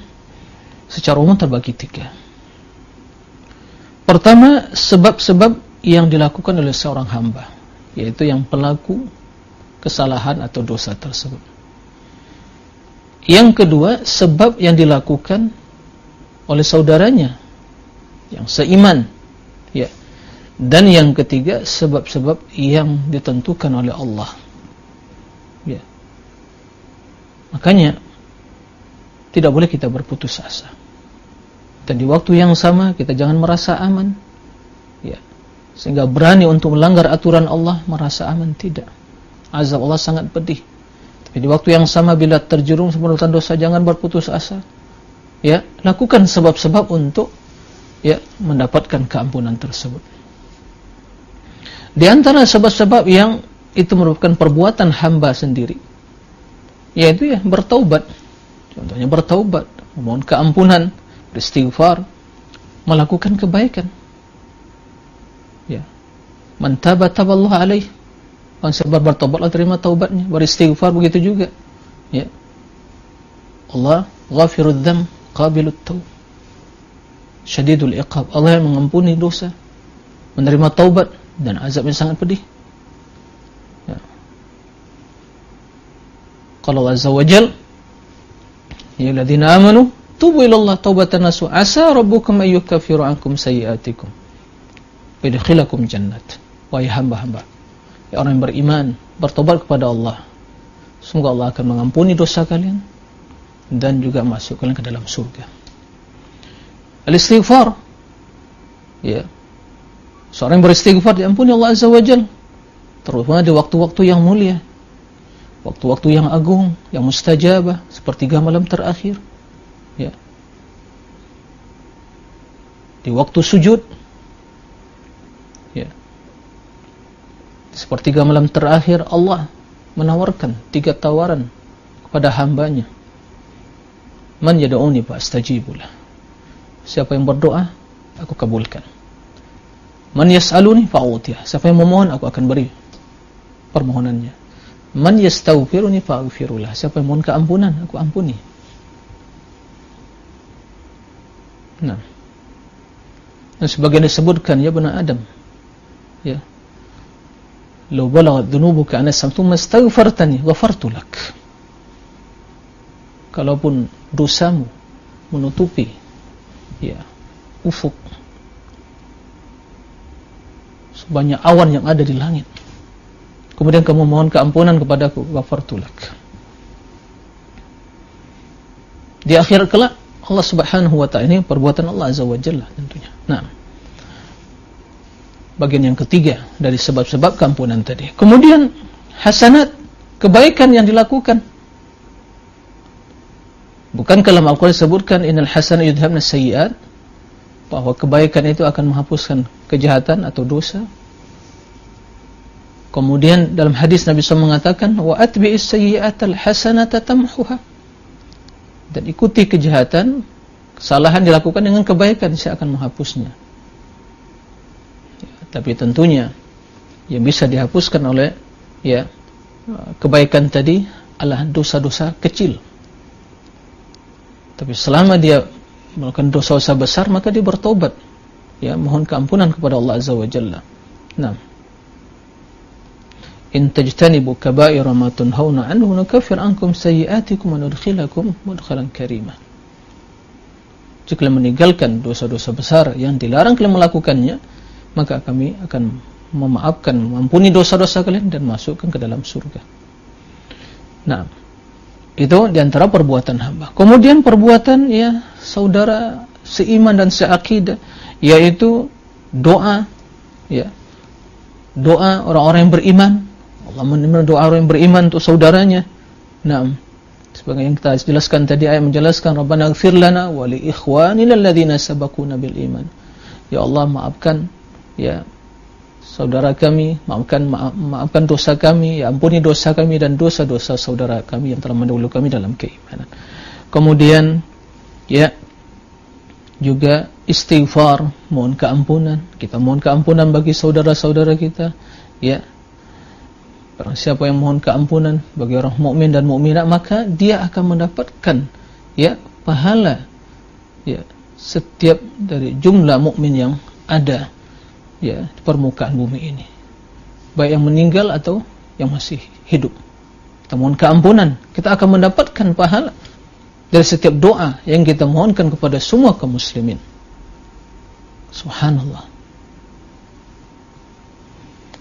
Secara umum terbagi tiga. Pertama sebab-sebab yang dilakukan oleh seorang hamba yaitu yang pelaku kesalahan atau dosa tersebut. Yang kedua sebab yang dilakukan oleh saudaranya yang seiman ya. Dan yang ketiga sebab-sebab yang ditentukan oleh Allah Ya. Makanya tidak boleh kita berputus asa. Dan di waktu yang sama kita jangan merasa aman. Ya. Sehingga berani untuk melanggar aturan Allah merasa aman tidak. Azab Allah sangat pedih. Tapi di waktu yang sama bila terjerumus melakukan dosa jangan berputus asa. Ya, lakukan sebab-sebab untuk ya mendapatkan keampunan tersebut. Di antara sebab-sebab yang itu merupakan perbuatan hamba sendiri yaitu ya bertaubat. Contohnya bertaubat memohon keampunan beristighfar melakukan kebaikan. Ya. Man taba taballahu alaih. Orang sabar bertaubatlah terima taubatnya. Beristighfar begitu juga. Ya. Allah ghafirud dzam qabilut taub. Syadidul iqab. Allah yang mengampuni dosa menerima taubat dan azabnya sangat pedih Qala Azza wa Jal. Ya ladhina amanu Tubu ilallah taubatan nasu. Asa rabbukum ayyukafiru ankum sayyatikum Bidikhilakum jannat. Wahai hamba-hamba Ya orang yang beriman Bertobat kepada Allah. Semoga Allah akan mengampuni dosa kalian Dan juga masuk kalian ke dalam surga. Al-istighfar. Ya. Seorang yang beristighfar diampuni Allah Azza wa Jal. Terutama di waktu-waktu yang mulia waktu-waktu yang agung, yang mustajabah, sepertiga malam terakhir. Ya. di waktu sujud ya. Sepertiga malam terakhir Allah menawarkan tiga tawaran kepada hambanya. Man yad'uni fa astajibulah siapa yang berdoa aku kabulkan. Man yas'aluni fa a'tiyah siapa yang memohon aku akan beri permohonannya man yastaghfiruni fa aghfirullah siapa yang mohon keampunan aku ampuni. Nah. Dan sebagian disebutkan ya benar Adam. Ya. Law balaghat dhunubuka an asamtum mastaghfartani ghafartu lak. Kalaupun dosamu menutupi ya ufuk sebanyak awan yang ada di langit kemudian kamu mohon keampunan kepadaku ghafartu lak di akhir kelak Allah Subhanahu wa taala ini perbuatan Allah Azza wa Jalla tentunya. Nah. Bagian yang ketiga dari sebab-sebab keampunan tadi. Kemudian hasanat kebaikan yang dilakukan. Bukan kalau Al-Qur'an sebutkan innal hasanat yudhhabna sayyi'at bahwa kebaikan itu akan menghapuskan kejahatan atau dosa. Kemudian dalam hadis Nabi SAW mengatakan wa atbi'is sayyi'atal hasanata tamhuha. Dan ikuti kejahatan kesalahan dilakukan dengan kebaikan saya akan menghapusnya. Ya, tapi tentunya yang bisa dihapuskan oleh ya kebaikan tadi adalah dosa-dosa kecil. Tapi selama dia melakukan dosa-dosa besar maka dia bertobat. Ya mohon keampunan kepada Allah Azza wa Jalla. Nah in tajtanibu kaba'ira ma tunhauna anhu nukaffir ankum sayyi'atikum wa nudkhilakum mudkhalan karima jika kalian meninggalkan dosa-dosa besar yang dilarang kalian melakukannya maka kami akan memaafkan mengampuni dosa-dosa kalian dan masukkan ke dalam surga. Nah itu diantara perbuatan hamba. Kemudian perbuatan ya saudara seiman dan seakidah yaitu doa ya doa orang-orang yang beriman Allah menerima doa orang yang beriman untuk saudaranya. Naam. Sebagai yang kita jelaskan tadi ayat menjelaskan Rabbana ighfir lana wa li ikhwanina alladhina sabaquna bil iman. Ya Allah maafkan ya saudara kami, maafkan maaf, maafkan dosa kami, ya ampuni dosa kami dan dosa-dosa saudara kami yang telah mendahului kami dalam keimanan. Kemudian ya juga istighfar, mohon keampunan. Kita mohon keampunan bagi saudara-saudara kita, ya Barang siapa yang mohon keampunan bagi orang mukmin dan mukminat maka dia akan mendapatkan ya pahala ya setiap dari jumlah mukmin yang ada ya di permukaan bumi ini. Baik yang meninggal atau yang masih hidup. Kita mohon keampunan, kita akan mendapatkan pahala dari setiap doa yang kita mohonkan kepada semua kaum muslimin. Subhanallah.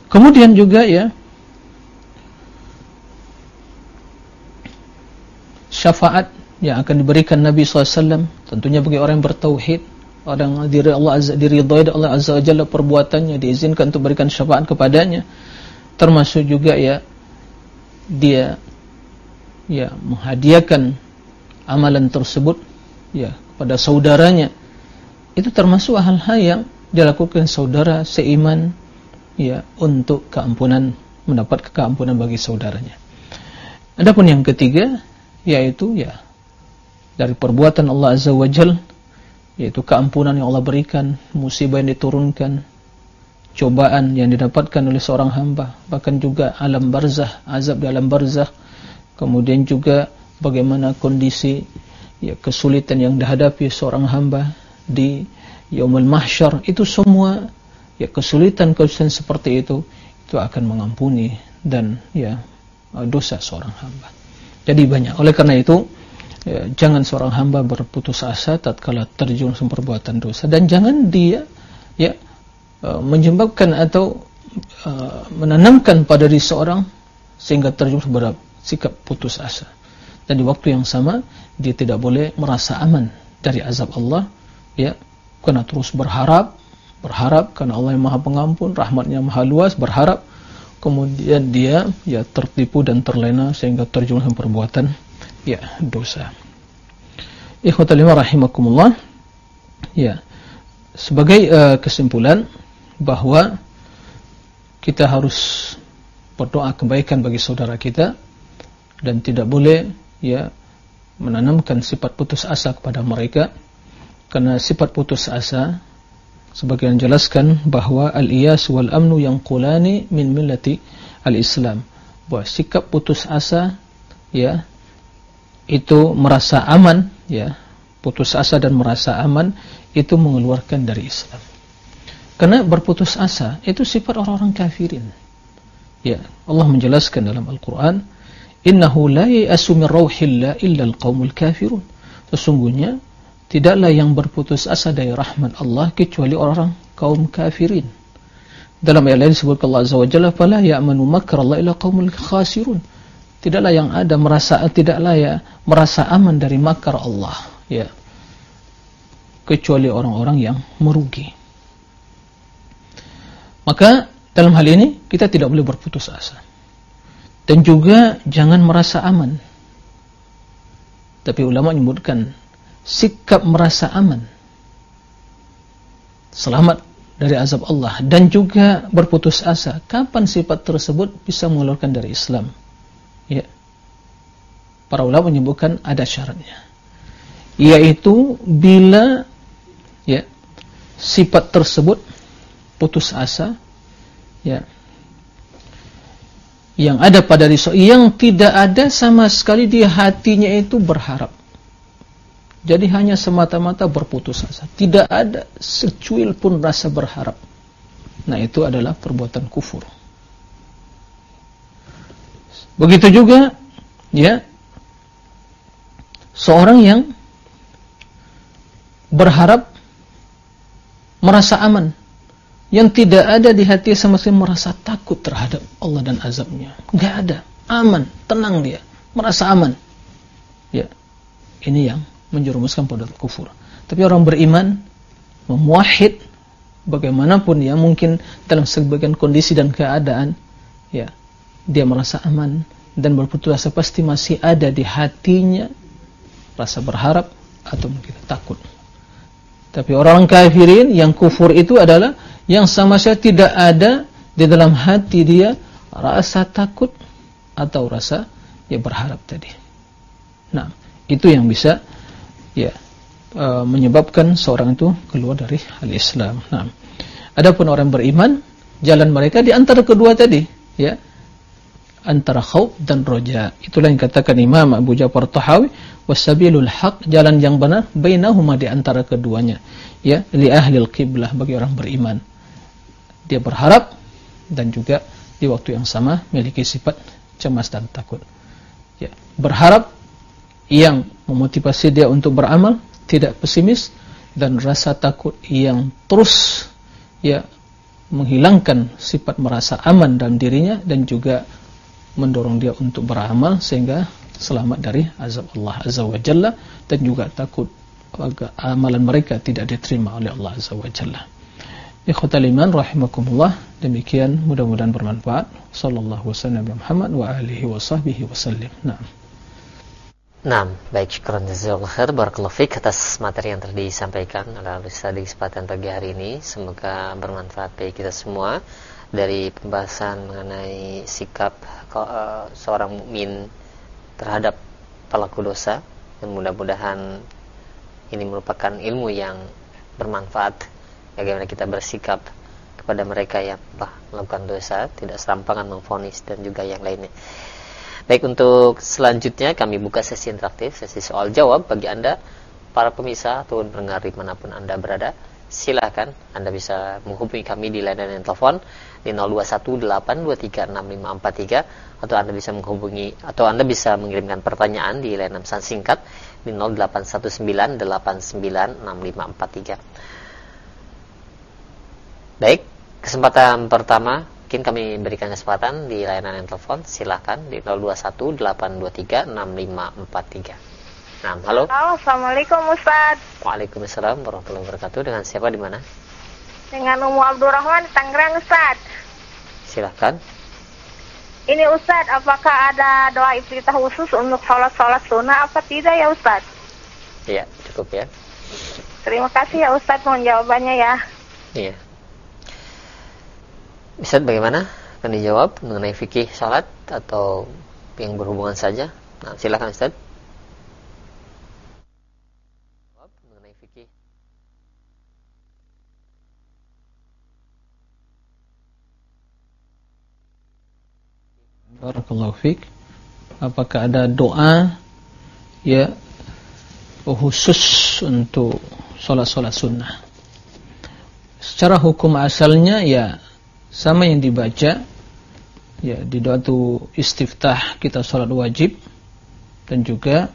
Kemudian juga ya syafaat yang akan diberikan Nabi SAW tentunya bagi orang yang bertauhid orang diri Allah Azza diridhai Allah Azza Wajalla perbuatannya diizinkan untuk berikan syafaat kepadanya. Termasuk juga ya dia ya menghadiahkan amalan tersebut ya kepada saudaranya. Itu termasuk hal-hal yang dilakukan saudara seiman ya untuk keampunan mendapat keampunan bagi saudaranya. Adapun yang ketiga yaitu ya dari perbuatan Allah Azza wa Jal yaitu keampunan yang Allah berikan musibah yang diturunkan cobaan yang didapatkan oleh seorang hamba bahkan juga alam barzah azab di alam barzah kemudian juga bagaimana kondisi ya kesulitan yang dihadapi seorang hamba di yaumul mahsyar. Itu semua ya kesulitan-kesulitan seperti itu itu akan mengampuni dan ya dosa seorang hamba jadi banyak. Oleh karena itu, ya, jangan seorang hamba berputus asa tatkala terjun dalam perbuatan dosa dan jangan dia ya uh, menyebabkan atau uh, menanamkan pada diri seorang sehingga terjun kepada sikap putus asa. Dan di waktu yang sama dia tidak boleh merasa aman dari azab Allah ya karena terus berharap berharap karena Allah yang Maha Pengampun, rahmatnya Maha Luas, berharap kemudian dia ya tertipu dan terlena sehingga terjun dalam perbuatan ya dosa. Ikhwatul rahimakumullah. Ya. sebagai uh, kesimpulan bahawa kita harus berdoa kebaikan bagi saudara kita dan tidak boleh ya menanamkan sifat putus asa kepada mereka karena sifat putus asa sebagian jelaskan bahawa al-iyas wal amnu yang qulani min millati al-islam bahawa sikap putus asa ya itu merasa aman ya putus asa dan merasa aman itu mengeluarkan dari Islam. Karena berputus asa itu sifat orang-orang kafirin. Ya, Allah menjelaskan dalam Al-Qur'an, "Innahu la ya'asu min rauhillah illa al-qaumul kafirun." Sesungguhnya tidaklah yang berputus asa dari rahmat Allah kecuali orang kaum kafirin. Dalam ayat lain disebut Allah Azza wa Jalla, "Fala ya'manu makra Allah illa qaumul khasirun." Tidaklah yang ada merasa tidaklah ya merasa aman dari makar Allah, ya kecuali orang-orang yang merugi. Maka dalam hal ini kita tidak boleh berputus asa. Dan juga jangan merasa aman. Tapi ulama menyebutkan sikap merasa aman. Selamat dari azab Allah dan juga berputus asa. Kapan sifat tersebut bisa mengeluarkan dari Islam? Ya. Para ulama menyebutkan ada syaratnya. Yaitu bila ya sifat tersebut putus asa ya yang ada pada risau yang tidak ada sama sekali di hatinya itu berharap jadi hanya semata-mata berputus asa. Tidak ada secuil pun rasa berharap. Nah itu adalah perbuatan kufur. Begitu juga ya seorang yang berharap merasa aman. Yang tidak ada di hati sama sekali merasa takut terhadap Allah dan azabnya. Enggak ada. Aman. Tenang dia. Merasa aman. Ya. Ini yang menjerumuskan pada kufur tapi orang beriman memuahid bagaimanapun ya mungkin dalam sebagian kondisi dan keadaan ya dia merasa aman dan berputus asa pasti masih ada di hatinya rasa berharap atau mungkin takut tapi orang kafirin yang kufur itu adalah yang sama sekali tidak ada di dalam hati dia rasa takut atau rasa ya berharap tadi. Nah, itu yang bisa ya e, menyebabkan seorang itu keluar dari al-Islam. Nah, adapun orang beriman, jalan mereka di antara kedua tadi, ya. Antara khauf dan roja. Itulah yang katakan Imam Abu Ja'far Tahawi wasabilul haq jalan yang benar bainahuma di antara keduanya ya li ahli qiblah bagi orang beriman dia berharap dan juga di waktu yang sama memiliki sifat cemas dan takut ya berharap yang memotivasi dia untuk beramal tidak pesimis dan rasa takut yang terus ya menghilangkan sifat merasa aman dalam dirinya dan juga mendorong dia untuk beramal sehingga selamat dari azab Allah Azza wa Jalla dan juga takut agar amalan mereka tidak diterima oleh Allah Azza wa Jalla. Ikhwatal iman rahimakumullah demikian mudah-mudahan bermanfaat sallallahu wasallam Muhammad wa alihi wa sahbihi wasallim. Naam. Naam, baik syukran jazakallahu khair barakallahu fik atas materi yang telah disampaikan oleh Ustaz di kesempatan pagi hari ini. Semoga bermanfaat bagi kita semua. Dari pembahasan mengenai sikap uh, seorang mukmin terhadap pelaku dosa dan mudah-mudahan ini merupakan ilmu yang bermanfaat. Bagaimana kita bersikap kepada mereka yang bah, melakukan dosa tidak serampangan memfonis dan juga yang lainnya baik untuk selanjutnya kami buka sesi interaktif sesi soal jawab bagi anda para pemirsa atau pendengar di mana pun anda berada silakan anda bisa menghubungi kami di layanan telepon di 0218236543 atau Anda bisa menghubungi atau Anda bisa mengirimkan pertanyaan di layanan pesan singkat di 0819896543. Baik, kesempatan pertama mungkin kami berikan kesempatan di layanan telepon silakan di 0218236543. Nah, halo. Halo, Assalamualaikum Ustaz. Waalaikumsalam warahmatullahi wabarakatuh. Dengan siapa di mana? Dengan Umu Abdurrahman Tangerang Ustaz. Silakan. Ini Ustaz, apakah ada doa iftitah khusus untuk sholat-sholat sunnah apa tidak ya Ustaz? Iya, cukup ya. Terima kasih ya Ustaz mohon jawabannya ya. Iya. Ustaz bagaimana? Akan dijawab mengenai fikih salat atau yang berhubungan saja? Nah, silakan Ustaz. Barakallahu fiik. Apakah ada doa ya khusus untuk solat-solat sunnah. Secara hukum asalnya ya sama yang dibaca ya di doa itu istiftah kita solat wajib dan juga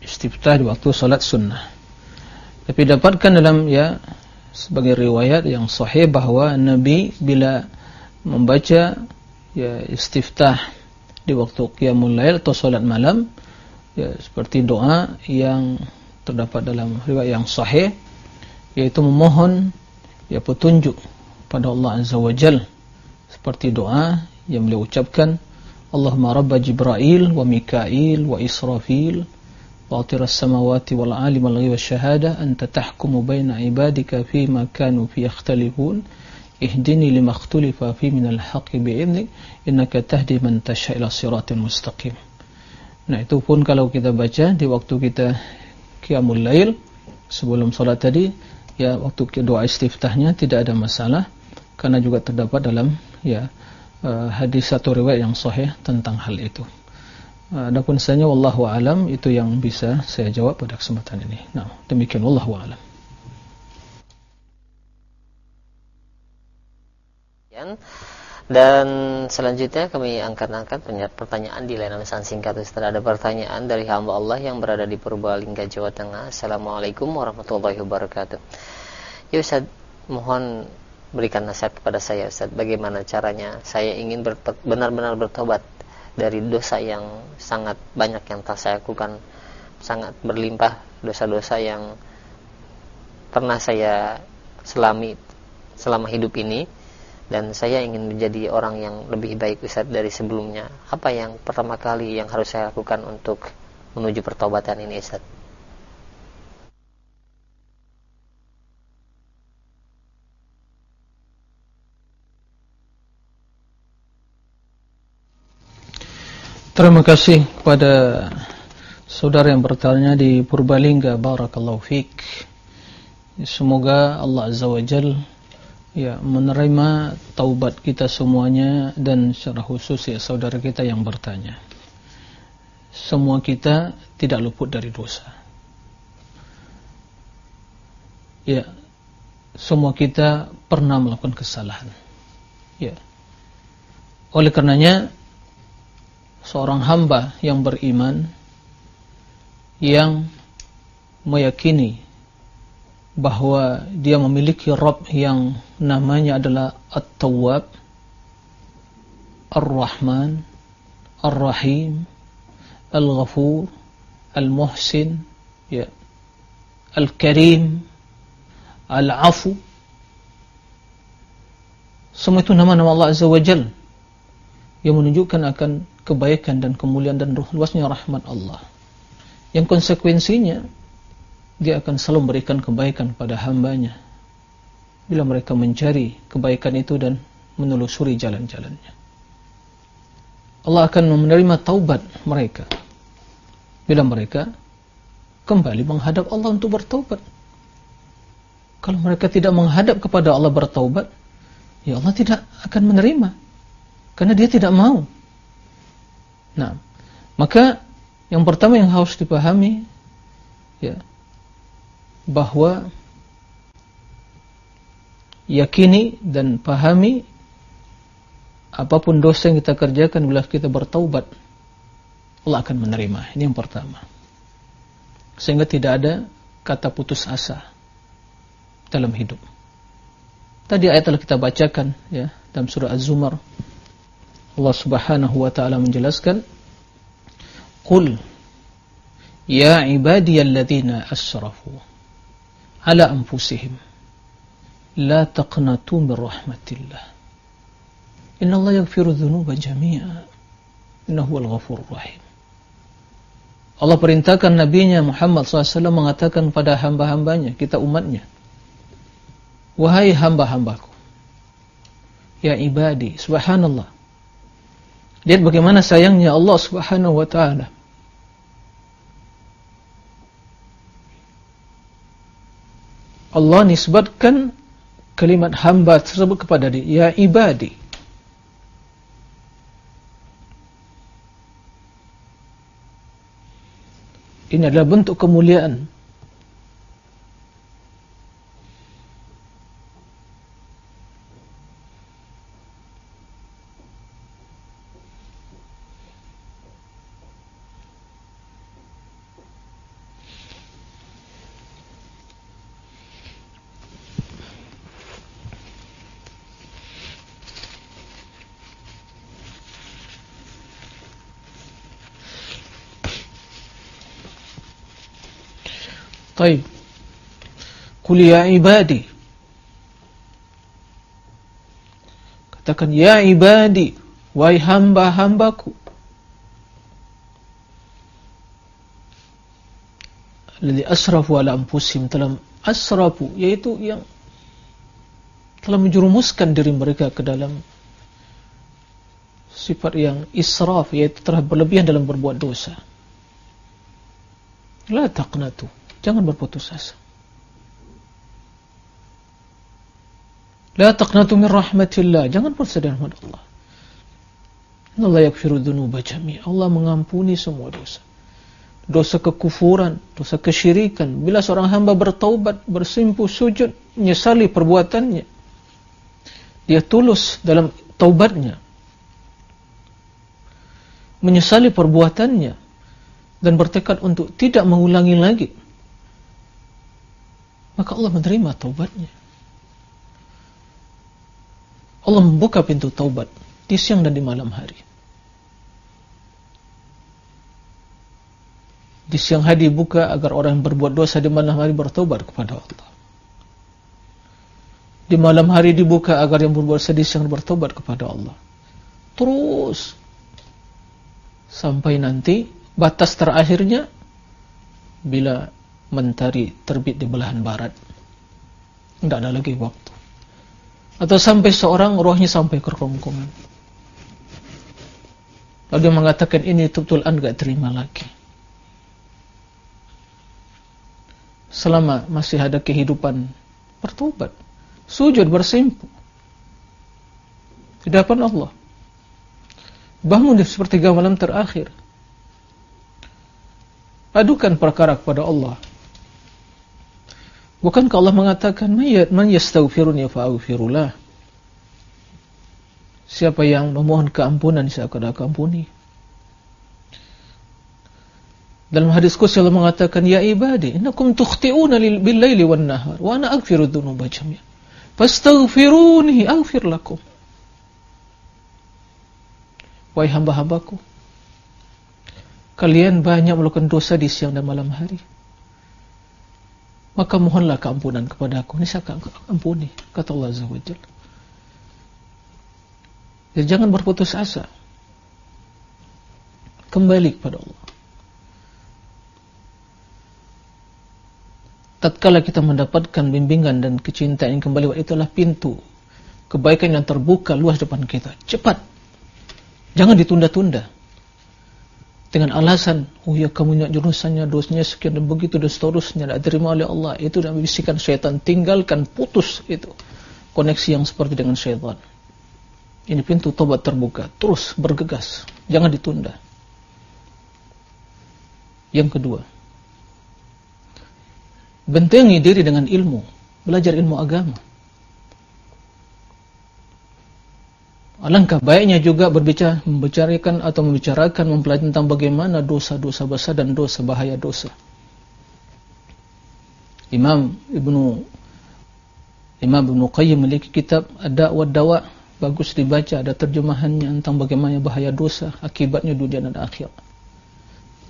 istiftah di waktu solat sunnah. Tapi dapatkan dalam ya sebagai riwayat yang sahih bahawa Nabi bila membaca ya istiftah di waktu qiyamul lail atau solat malam ya seperti doa yang terdapat dalam riwayat yang sahih yaitu memohon ya petunjuk pada Allah Azza wa Jal. Seperti doa yang beliau ucapkan Allahumma rabba Jibrail wa Mikail wa Israfil fatir as-samawati wal alim al ghaibi wasyahada anta tahkumu baina ibadika fi ma kanu fi yakhtalifun ihdini lima ikhtalafa fi min al-haqqi bi'idhnik innaka tahdi man tasha ila mustaqim. Nah itu pun kalau kita baca di waktu kita Qiyamul Lail sebelum solat tadi ya waktu doa istiftahnya tidak ada masalah karena juga terdapat dalam ya uh, hadis atau riwayat yang sahih tentang hal itu. Uh, adapun saya wallahu alam itu yang bisa saya jawab pada kesempatan ini. Nah, demikian wallahu alam. Dan selanjutnya kami angkat-angkat pertanyaan di layanan pesan singkat Ustaz. Ada pertanyaan dari hamba Allah yang berada di Purbalingga, Jawa Tengah. Assalamualaikum warahmatullahi wabarakatuh. Ya Ustaz, mohon berikan nasihat kepada saya Ustaz. Bagaimana caranya saya ingin benar-benar bertobat dari dosa yang sangat banyak yang telah saya lakukan. Sangat berlimpah dosa-dosa yang pernah saya selami selama hidup ini dan saya ingin menjadi orang yang lebih baik Ustaz dari sebelumnya. Apa yang pertama kali yang harus saya lakukan untuk menuju pertobatan ini Ustaz? Terima kasih kepada saudara yang bertanya di Purbalingga. Barakallahu Fik. Semoga Allah Azza wa Jalla ya menerima taubat kita semuanya dan secara khusus ya saudara kita yang bertanya. Semua kita tidak luput dari dosa. Ya semua kita pernah melakukan kesalahan. Ya. Oleh karenanya seorang hamba yang beriman yang meyakini bahawa dia memiliki Rabb yang namanya adalah At-Tawwab Ar-Rahman Ar-Rahim Al-Ghafur Al-Muhsin ya Al-Karim Al-Afu. Semua itu nama-nama Allah Azza wa Jal yang menunjukkan akan kebaikan dan kemuliaan dan luasnya rahmat Allah. Yang konsekuensinya dia akan selalu memberikan kebaikan pada hambanya. Bila mereka mencari kebaikan itu dan menelusuri jalan-jalannya. Allah akan menerima taubat mereka. Bila mereka kembali menghadap Allah untuk bertaubat. Kalau mereka tidak menghadap kepada Allah bertaubat ya Allah tidak akan menerima. Karena dia tidak mau nah maka yang pertama yang harus dipahami ya bahawa yakini dan pahami apa pun dosa yang kita kerjakan bila kita bertaubat Allah akan menerima. Ini yang pertama. Sehingga tidak ada kata putus asa dalam hidup. Tadi ayat telah kita bacakan ya dalam surah Az-Zumar Allah Subhanahu wa taala menjelaskan Qul ya ibadiyalladzina asrafu ala anfusihim la taqnatu min rahmatillah innallaha yaghfiru dzunuba jami'a innahu al-ghafurur rahim Allah perintahkan nabinya Muhammad SAW mengatakan pada hamba-hambanya, kita umatnya. Wahai hamba-hambaku. Ya ibadi, subhanallah. Lihat bagaimana sayangnya Allah subhanahu wa ta'ala. Allah nisbatkan kalimat hamba tersebut kepada dia. Ya ibadi. Ini adalah bentuk kemuliaan Taib. Kul ya ibadi. Katakan ya ibadi, wahai hamba-hambaku. Alladhi asrafu ala anfusihim telah asrafu yaitu yang telah menjerumuskan diri mereka ke dalam sifat yang israf yaitu telah berlebihan dalam berbuat dosa. La taqnatu Jangan berputus asa. La taqnatu min rahmatillah. Jangan putus dari rahmat Allah. Allah yakfiru dhunuba jami. Allah mengampuni semua dosa. Dosa kekufuran, dosa kesyirikan. Bila seorang hamba bertaubat, bersimpuh sujud, menyesali perbuatannya. Dia tulus dalam taubatnya. Menyesali perbuatannya. Dan bertekad untuk tidak mengulangi lagi maka Allah menerima taubatnya. Allah membuka pintu taubat di siang dan di malam hari. Di siang hari dibuka agar orang yang berbuat dosa di malam hari bertaubat kepada Allah. Di malam hari dibuka agar yang berbuat dosa di siang bertaubat kepada Allah. Terus sampai nanti batas terakhirnya bila mentari terbit di belahan barat. Tidak ada lagi waktu. Atau sampai seorang rohnya sampai ke kerongkongan. Lalu dia mengatakan ini betul-betul anda terima lagi. Selama masih ada kehidupan bertobat, sujud bersimpu di hadapan Allah. Bangun di sepertiga malam terakhir. Adukan perkara kepada Allah. Bukankah Allah mengatakan man yastaghfiruni fa'aghfirullah? Siapa yang memohon keampunan saya akan ampuni. Dalam hadis qudsi Allah mengatakan ya ibadi innakum tukhti'una bil laili wan nahar wa ana aghfiru dhunuba jami'a. Fastaghfiruni aghfir lakum. Wahai hamba-hambaku kalian banyak melakukan dosa di siang dan malam hari maka mohonlah keampunan kepada aku. Ini saya akan ampuni, kata Allah Azza wa Jal. Ya, jangan berputus asa. Kembali kepada Allah. Tatkala kita mendapatkan bimbingan dan kecintaan yang kembali, itulah pintu kebaikan yang terbuka luas depan kita. Cepat. Jangan ditunda-tunda dengan alasan oh ya kamu ingat jurusannya dosanya sekian dan begitu dan seterusnya tidak terima oleh Allah. Itu dan bisikan syaitan tinggalkan putus itu koneksi yang seperti dengan syaitan. Ini pintu tobat terbuka terus bergegas jangan ditunda. Yang kedua bentengi diri dengan ilmu belajar ilmu agama Alangkah baiknya juga berbicara, membicarakan atau membicarakan mempelajari tentang bagaimana dosa-dosa besar dan dosa bahaya dosa. Imam Ibnu Imam Ibnu Qayyim memiliki kitab Ad-Da'wa Dawa bagus dibaca ada terjemahannya tentang bagaimana bahaya dosa akibatnya dunia dan akhirat.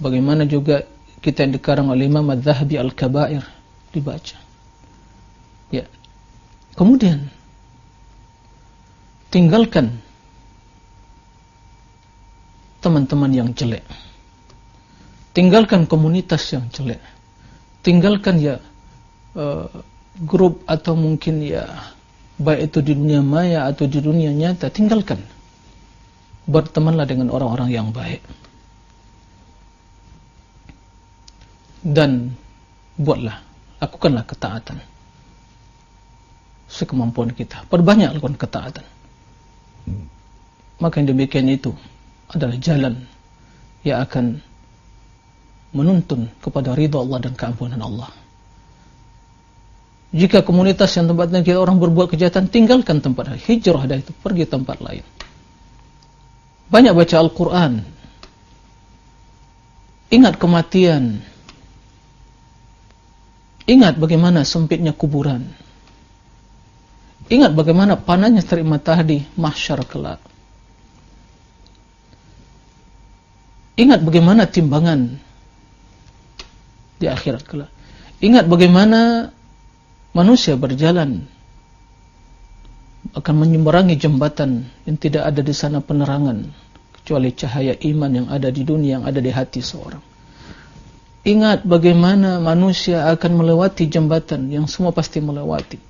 Bagaimana juga kita yang dikarang oleh Imam Adz-Dzahabi Al-Kaba'ir dibaca. Ya. Kemudian tinggalkan teman-teman yang jelek. Tinggalkan komunitas yang jelek. Tinggalkan ya uh, grup atau mungkin ya baik itu di dunia maya atau di dunia nyata tinggalkan. Bertemanlah dengan orang-orang yang baik. Dan buatlah lakukanlah ketaatan. Sekemampuan kita. Perbanyak lakukan ketaatan maka yang demikian itu adalah jalan yang akan menuntun kepada ridha Allah dan keampunan Allah. Jika komunitas yang tempatnya kita orang berbuat kejahatan tinggalkan tempat hijrah dari itu pergi tempat lain. Banyak baca Al-Quran. Ingat kematian. Ingat bagaimana sempitnya kuburan. Ingat bagaimana panahnya terik matahari mahsyar kelak. Ingat bagaimana timbangan di akhirat kelak. Ingat bagaimana manusia berjalan akan menyeberangi jembatan yang tidak ada di sana penerangan kecuali cahaya iman yang ada di dunia yang ada di hati seorang. Ingat bagaimana manusia akan melewati jembatan yang semua pasti melewati.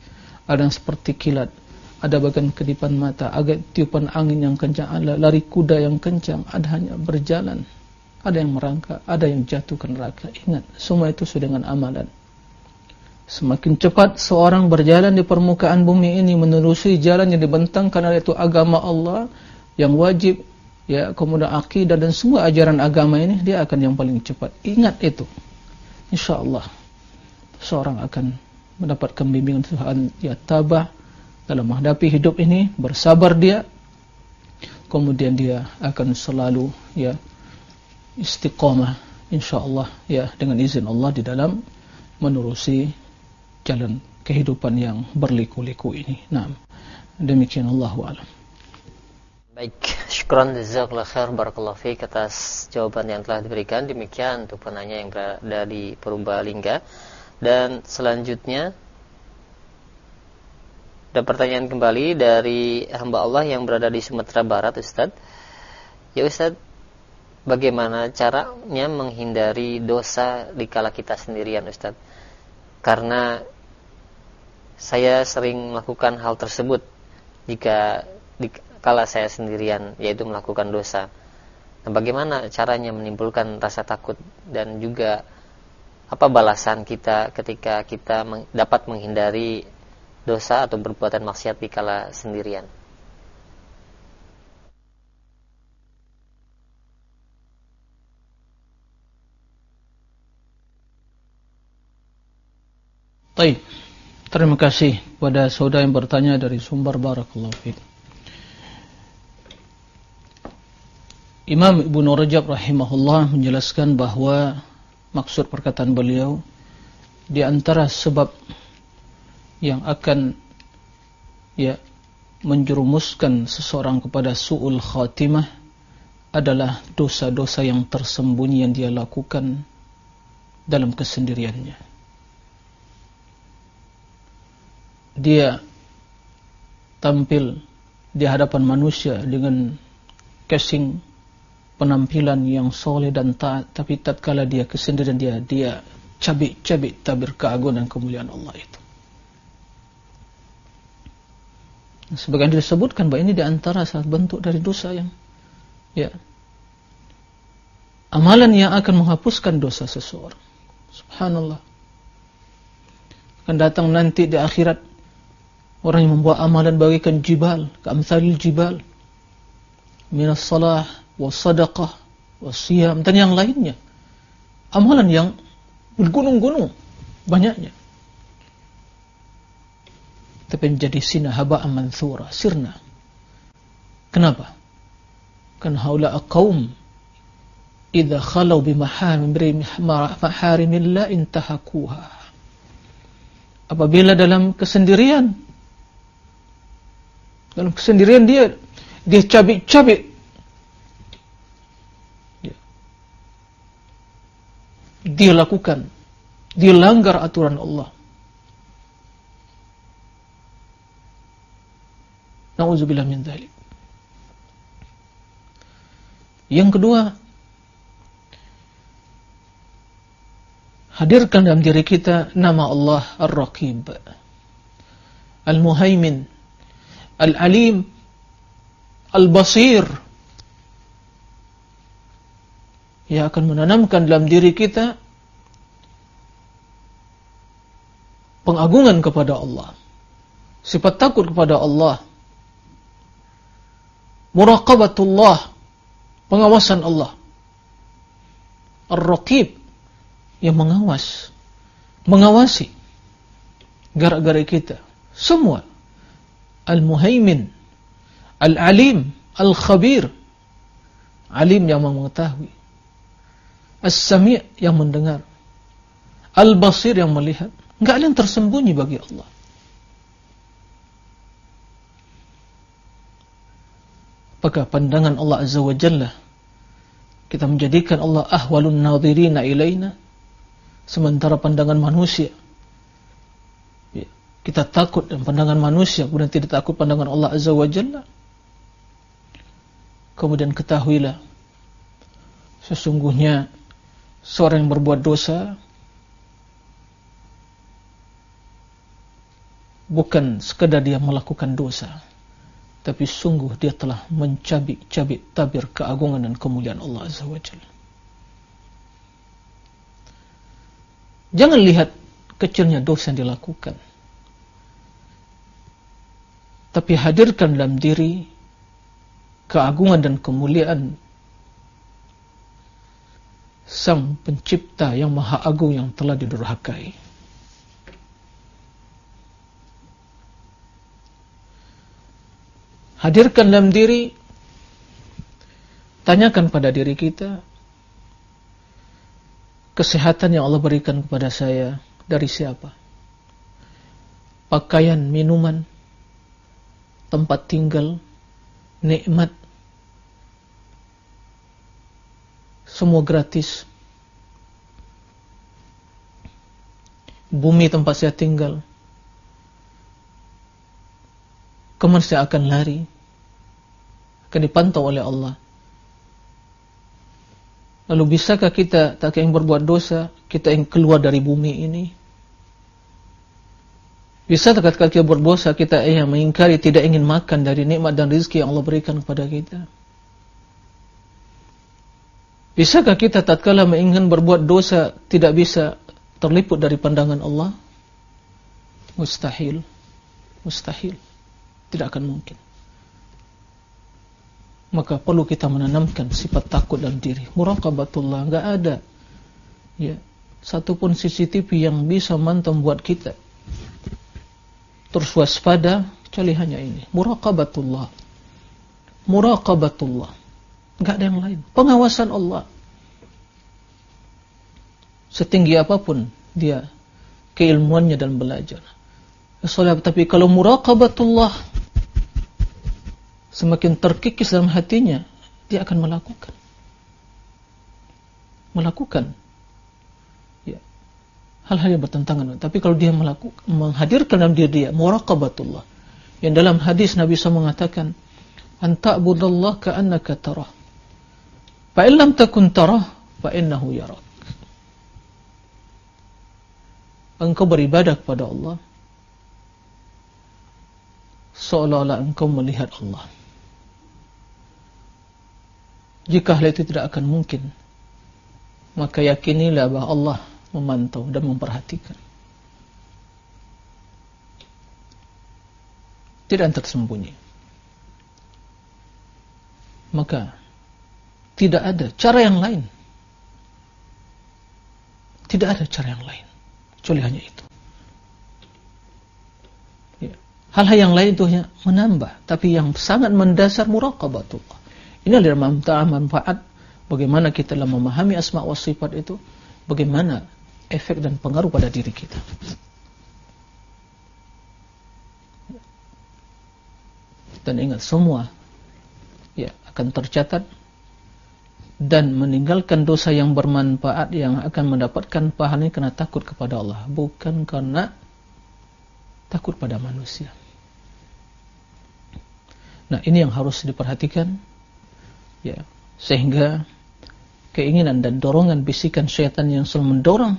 Ada yang seperti kilat, ada bagian kedipan mata, agak tiupan angin yang kencang, ada lari kuda yang kencang, ada hanya berjalan. Ada yang merangkak, ada yang jatuh ke neraka. Ingat, semua itu sudah dengan amalan. Semakin cepat seorang berjalan di permukaan bumi ini menerusi jalan yang dibentangkan oleh itu agama Allah yang wajib ya kemudian akidah dan semua ajaran agama ini dia akan yang paling cepat. Ingat itu. Insyaallah seorang akan mendapatkan bimbingan Tuhan. Ya tabah dalam menghadapi hidup ini bersabar dia. Kemudian dia akan selalu ya istiqamah insyaallah ya dengan izin Allah di dalam menerusi jalan kehidupan yang berliku-liku ini. Nah demikian Allahu a'lam. Baik, syukran jazakallahu khair barakallahu fiik atas jawaban yang telah diberikan. Demikian untuk penanya yang berada di Purbalingga. Dan selanjutnya ada pertanyaan kembali dari hamba Allah yang berada di Sumatera Barat, Ustaz. Ya Ustaz, bagaimana caranya menghindari dosa di kala kita sendirian, Ustaz? Karena saya sering melakukan hal tersebut jika di, kala saya sendirian yaitu melakukan dosa. Nah, bagaimana caranya menimbulkan rasa takut dan juga apa balasan kita ketika kita dapat menghindari dosa atau perbuatan maksiat di kala sendirian? Baik. Terima kasih kepada saudara yang bertanya dari sumber barakallahu fiik. Imam Ibn Rajab rahimahullah menjelaskan bahawa maksud perkataan beliau di antara sebab yang akan ya menjerumuskan seseorang kepada su'ul khatimah adalah dosa-dosa yang tersembunyi yang dia lakukan dalam kesendiriannya. Dia tampil di hadapan manusia dengan casing penampilan yang soleh dan taat tapi tatkala dia kesendirian dia dia cabik-cabik tabir keagungan kemuliaan Allah itu. Sebagian disebutkan bahawa ini diantara salah bentuk dari dosa yang ya amalan yang akan menghapuskan dosa seseorang. Subhanallah. Akan datang nanti di akhirat orang yang membuat amalan bagikan jibal keamsalil jibal minas salah wasadaqah, wasiyam dan yang lainnya. Amalan yang bergunung-gunung banyaknya. Tapi menjadi sina haba amanthura, sirna. Kenapa? Kan haula aqaum idza khalu bi maharimillah intahakuha. Apabila dalam kesendirian dalam kesendirian dia dia cabik-cabik dia lakukan. Dia langgar aturan Allah. Na'udzubillah min dhalik. Yang kedua hadirkan dalam diri kita nama Allah Ar-Raqib. Al-Muhaimin Al-Alim Al-Basir yang akan menanamkan dalam diri kita pengagungan kepada Allah sifat takut kepada Allah muraqabatullah pengawasan Allah Ar-Raqib yang mengawas mengawasi gerak-gerik kita semua. Al-Muhaimin Al-Alim Al-Khabir Alim yang mengetahui As-Sami' yang mendengar. Al-Basir yang melihat. Enggak ada yang tersembunyi bagi Allah. Apakah pandangan Allah Azza wa Jalla? Kita menjadikan Allah ahwalun nadhirina ilayna Sementara pandangan manusia. Ya, Kita takut dengan pandangan manusia Kemudian tidak takut pandangan Allah Azza wa Jalla. Kemudian ketahuilah Sesungguhnya seorang yang berbuat dosa. Bukan sekadar dia melakukan dosa. Tapi sungguh dia telah mencabik-cabik tabir keagungan dan kemuliaan Allah Azza wa Jalla. Jangan lihat kecilnya dosa yang dilakukan. Tapi hadirkan dalam diri keagungan dan kemuliaan sang pencipta yang maha agung yang telah didurhakai. Hadirkan dalam diri, tanyakan pada diri kita, kesehatan yang Allah berikan kepada saya dari siapa? Pakaian, minuman, tempat tinggal, nikmat, semua gratis. Bumi tempat saya tinggal. Ke mana saya akan lari? Akan dipantau oleh Allah. Lalu bisakah kita tak ingin berbuat dosa kita ingin keluar dari bumi ini? Bisa tak kita berdosa kita ingin mengingkari tidak ingin makan dari nikmat dan rezeki yang Allah berikan kepada kita Bisakah kita tatkala ingin berbuat dosa tidak bisa terliput dari pandangan Allah? Mustahil. Mustahil. Tidak akan mungkin. Maka perlu kita menanamkan sifat takut dalam diri. Muraqabatullah enggak ada. Ya, satu pun CCTV yang bisa mantau buat kita. Terus waspada kecuali hanya ini. Muraqabatullah. Muraqabatullah. Enggak ada yang lain. Pengawasan Allah. Setinggi apa pun dia keilmuannya dan belajar. Soalnya, tapi kalau muraqabatullah semakin terkikis dalam hatinya, dia akan melakukan. Melakukan. Ya. Hal-hal yang bertentangan. Tapi kalau dia melakukan, menghadirkan dalam diri dia, muraqabatullah. Yang dalam hadis Nabi SAW mengatakan, Anta'budallah ka'annaka tarah. Fa'in lam takun tarah fa'innahu yarak. Engkau beribadah kepada Allah seolah-olah engkau melihat Allah. Jika hal itu tidak akan mungkin, maka yakinilah bahawa Allah memantau dan memperhatikan. Tidak tersembunyi. Maka tidak ada cara yang lain. Tidak ada cara yang lain. Kecuali hanya itu. Ya. Hal-hal yang lain itu hanya menambah. Tapi yang sangat mendasar muraqabatullah. Ini adalah manfaat bagaimana kita dalam memahami asma wa sifat itu. Bagaimana efek dan pengaruh pada diri kita. Dan ingat semua ya akan tercatat dan meninggalkan dosa yang bermanfaat yang akan mendapatkan pahala karena takut kepada Allah. Bukan karena takut pada manusia. Nah ini yang harus diperhatikan. Ya. Sehingga keinginan dan dorongan bisikan syaitan yang selalu mendorong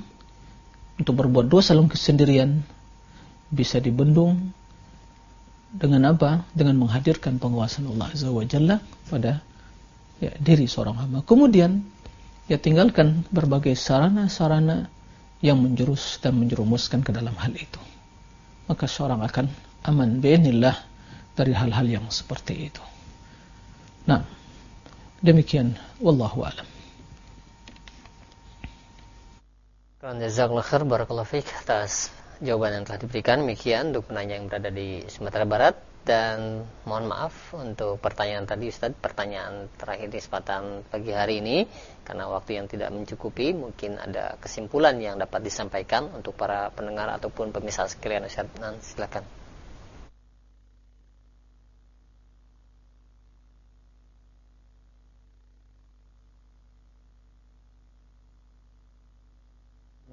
untuk berbuat dosa dalam kesendirian bisa dibendung dengan apa? Dengan menghadirkan penguasaan Allah Azza wa Jalla pada ya, diri seorang hamba. Kemudian ya tinggalkan berbagai sarana-sarana yang menjurus dan menjerumuskan ke dalam hal itu. Maka seorang akan aman bi'inillah dari hal-hal yang seperti itu. Nah, demikian wallahu alam. Jazakallahu khair barakallahu fiik atas jawaban yang telah diberikan. Demikian untuk penanya yang berada di Sumatera Barat dan mohon maaf untuk pertanyaan tadi Ustaz, pertanyaan terakhir di kesempatan pagi hari ini karena waktu yang tidak mencukupi, mungkin ada kesimpulan yang dapat disampaikan untuk para pendengar ataupun pemirsa sekalian Ustaz. Nah, silakan.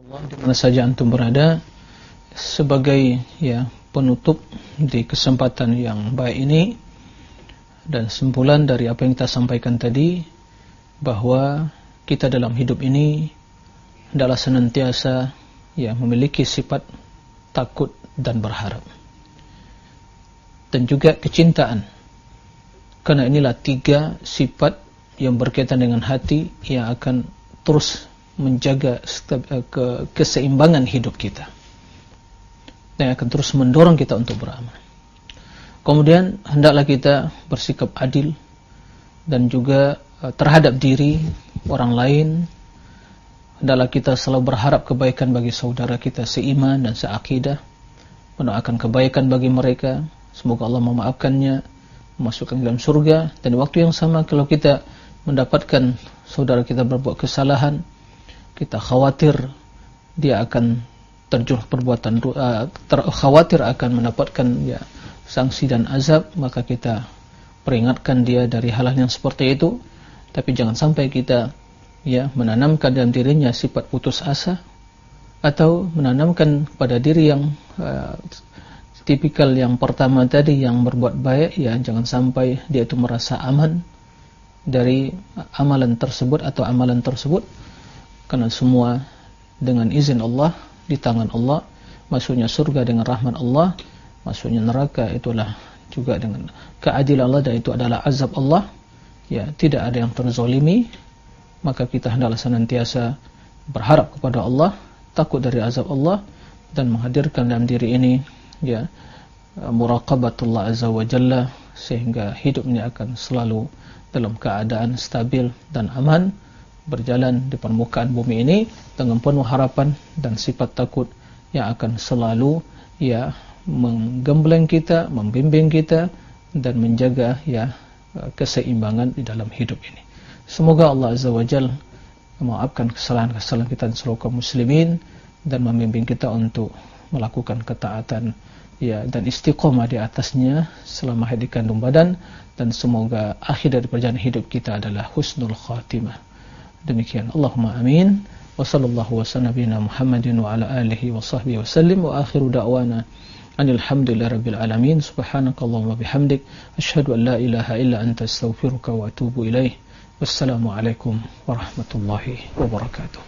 Di mana saja antum berada sebagai ya penutup di kesempatan yang baik ini. Dan sempulan dari apa yang kita sampaikan tadi bahwa kita dalam hidup ini adalah senantiasa ya memiliki sifat takut dan berharap. Dan juga kecintaan. Karena inilah tiga sifat yang berkaitan dengan hati yang akan terus menjaga eh, keseimbangan hidup kita dan akan terus mendorong kita untuk beramal. Kemudian hendaklah kita bersikap adil dan juga eh, terhadap diri orang lain. Hendaklah kita selalu berharap kebaikan bagi saudara kita seiman dan seakidah. Mendoakan kebaikan bagi mereka. Semoga Allah memaafkannya memasukkan dalam surga. Dan waktu yang sama kalau kita mendapatkan saudara kita berbuat kesalahan kita khawatir dia akan terjun perbuatan uh, ter khawatir akan mendapatkan ya sanksi dan azab maka kita peringatkan dia dari hal-hal yang seperti itu. Tapi jangan sampai kita ya menanamkan dalam dirinya sifat putus asa atau menanamkan pada diri yang uh, tipikal yang pertama tadi yang berbuat baik ya jangan sampai dia itu merasa aman dari amalan tersebut atau amalan tersebut. Karena semua dengan izin Allah di tangan Allah masuknya surga dengan rahmat Allah masuknya neraka itulah juga dengan keadilan Allah dan itu adalah azab Allah. Ya tidak ada yang terzolimi maka kita hendaklah senantiasa berharap kepada Allah takut dari azab Allah dan menghadirkan dalam diri ini ya muraqabatullah azza wa jalla sehingga hidupnya akan selalu dalam keadaan stabil dan aman berjalan di permukaan bumi ini dengan penuh harapan dan sifat takut yang akan selalu ya menggembleng kita, membimbing kita dan menjaga ya keseimbangan di dalam hidup ini. Semoga Allah Azza wa Jal memaafkan kesalahan-kesalahan kita seluruh kaum muslimin dan membimbing kita untuk melakukan ketaatan ya dan istiqomah di atasnya selama hidup kandung badan dan semoga akhir dari perjalanan hidup kita adalah husnul khatimah demikian Allahumma amin wa sallallahu wa sallam Muhammadin wa ala alihi wa sahbihi wa sallim wa akhiru da'wana alhamdulillah rabbil alamin subhanakallahumma bihamdik ashhadu an la ilaha illa anta astaghfiruka wa atubu ilaih wassalamu alaikum warahmatullahi wabarakatuh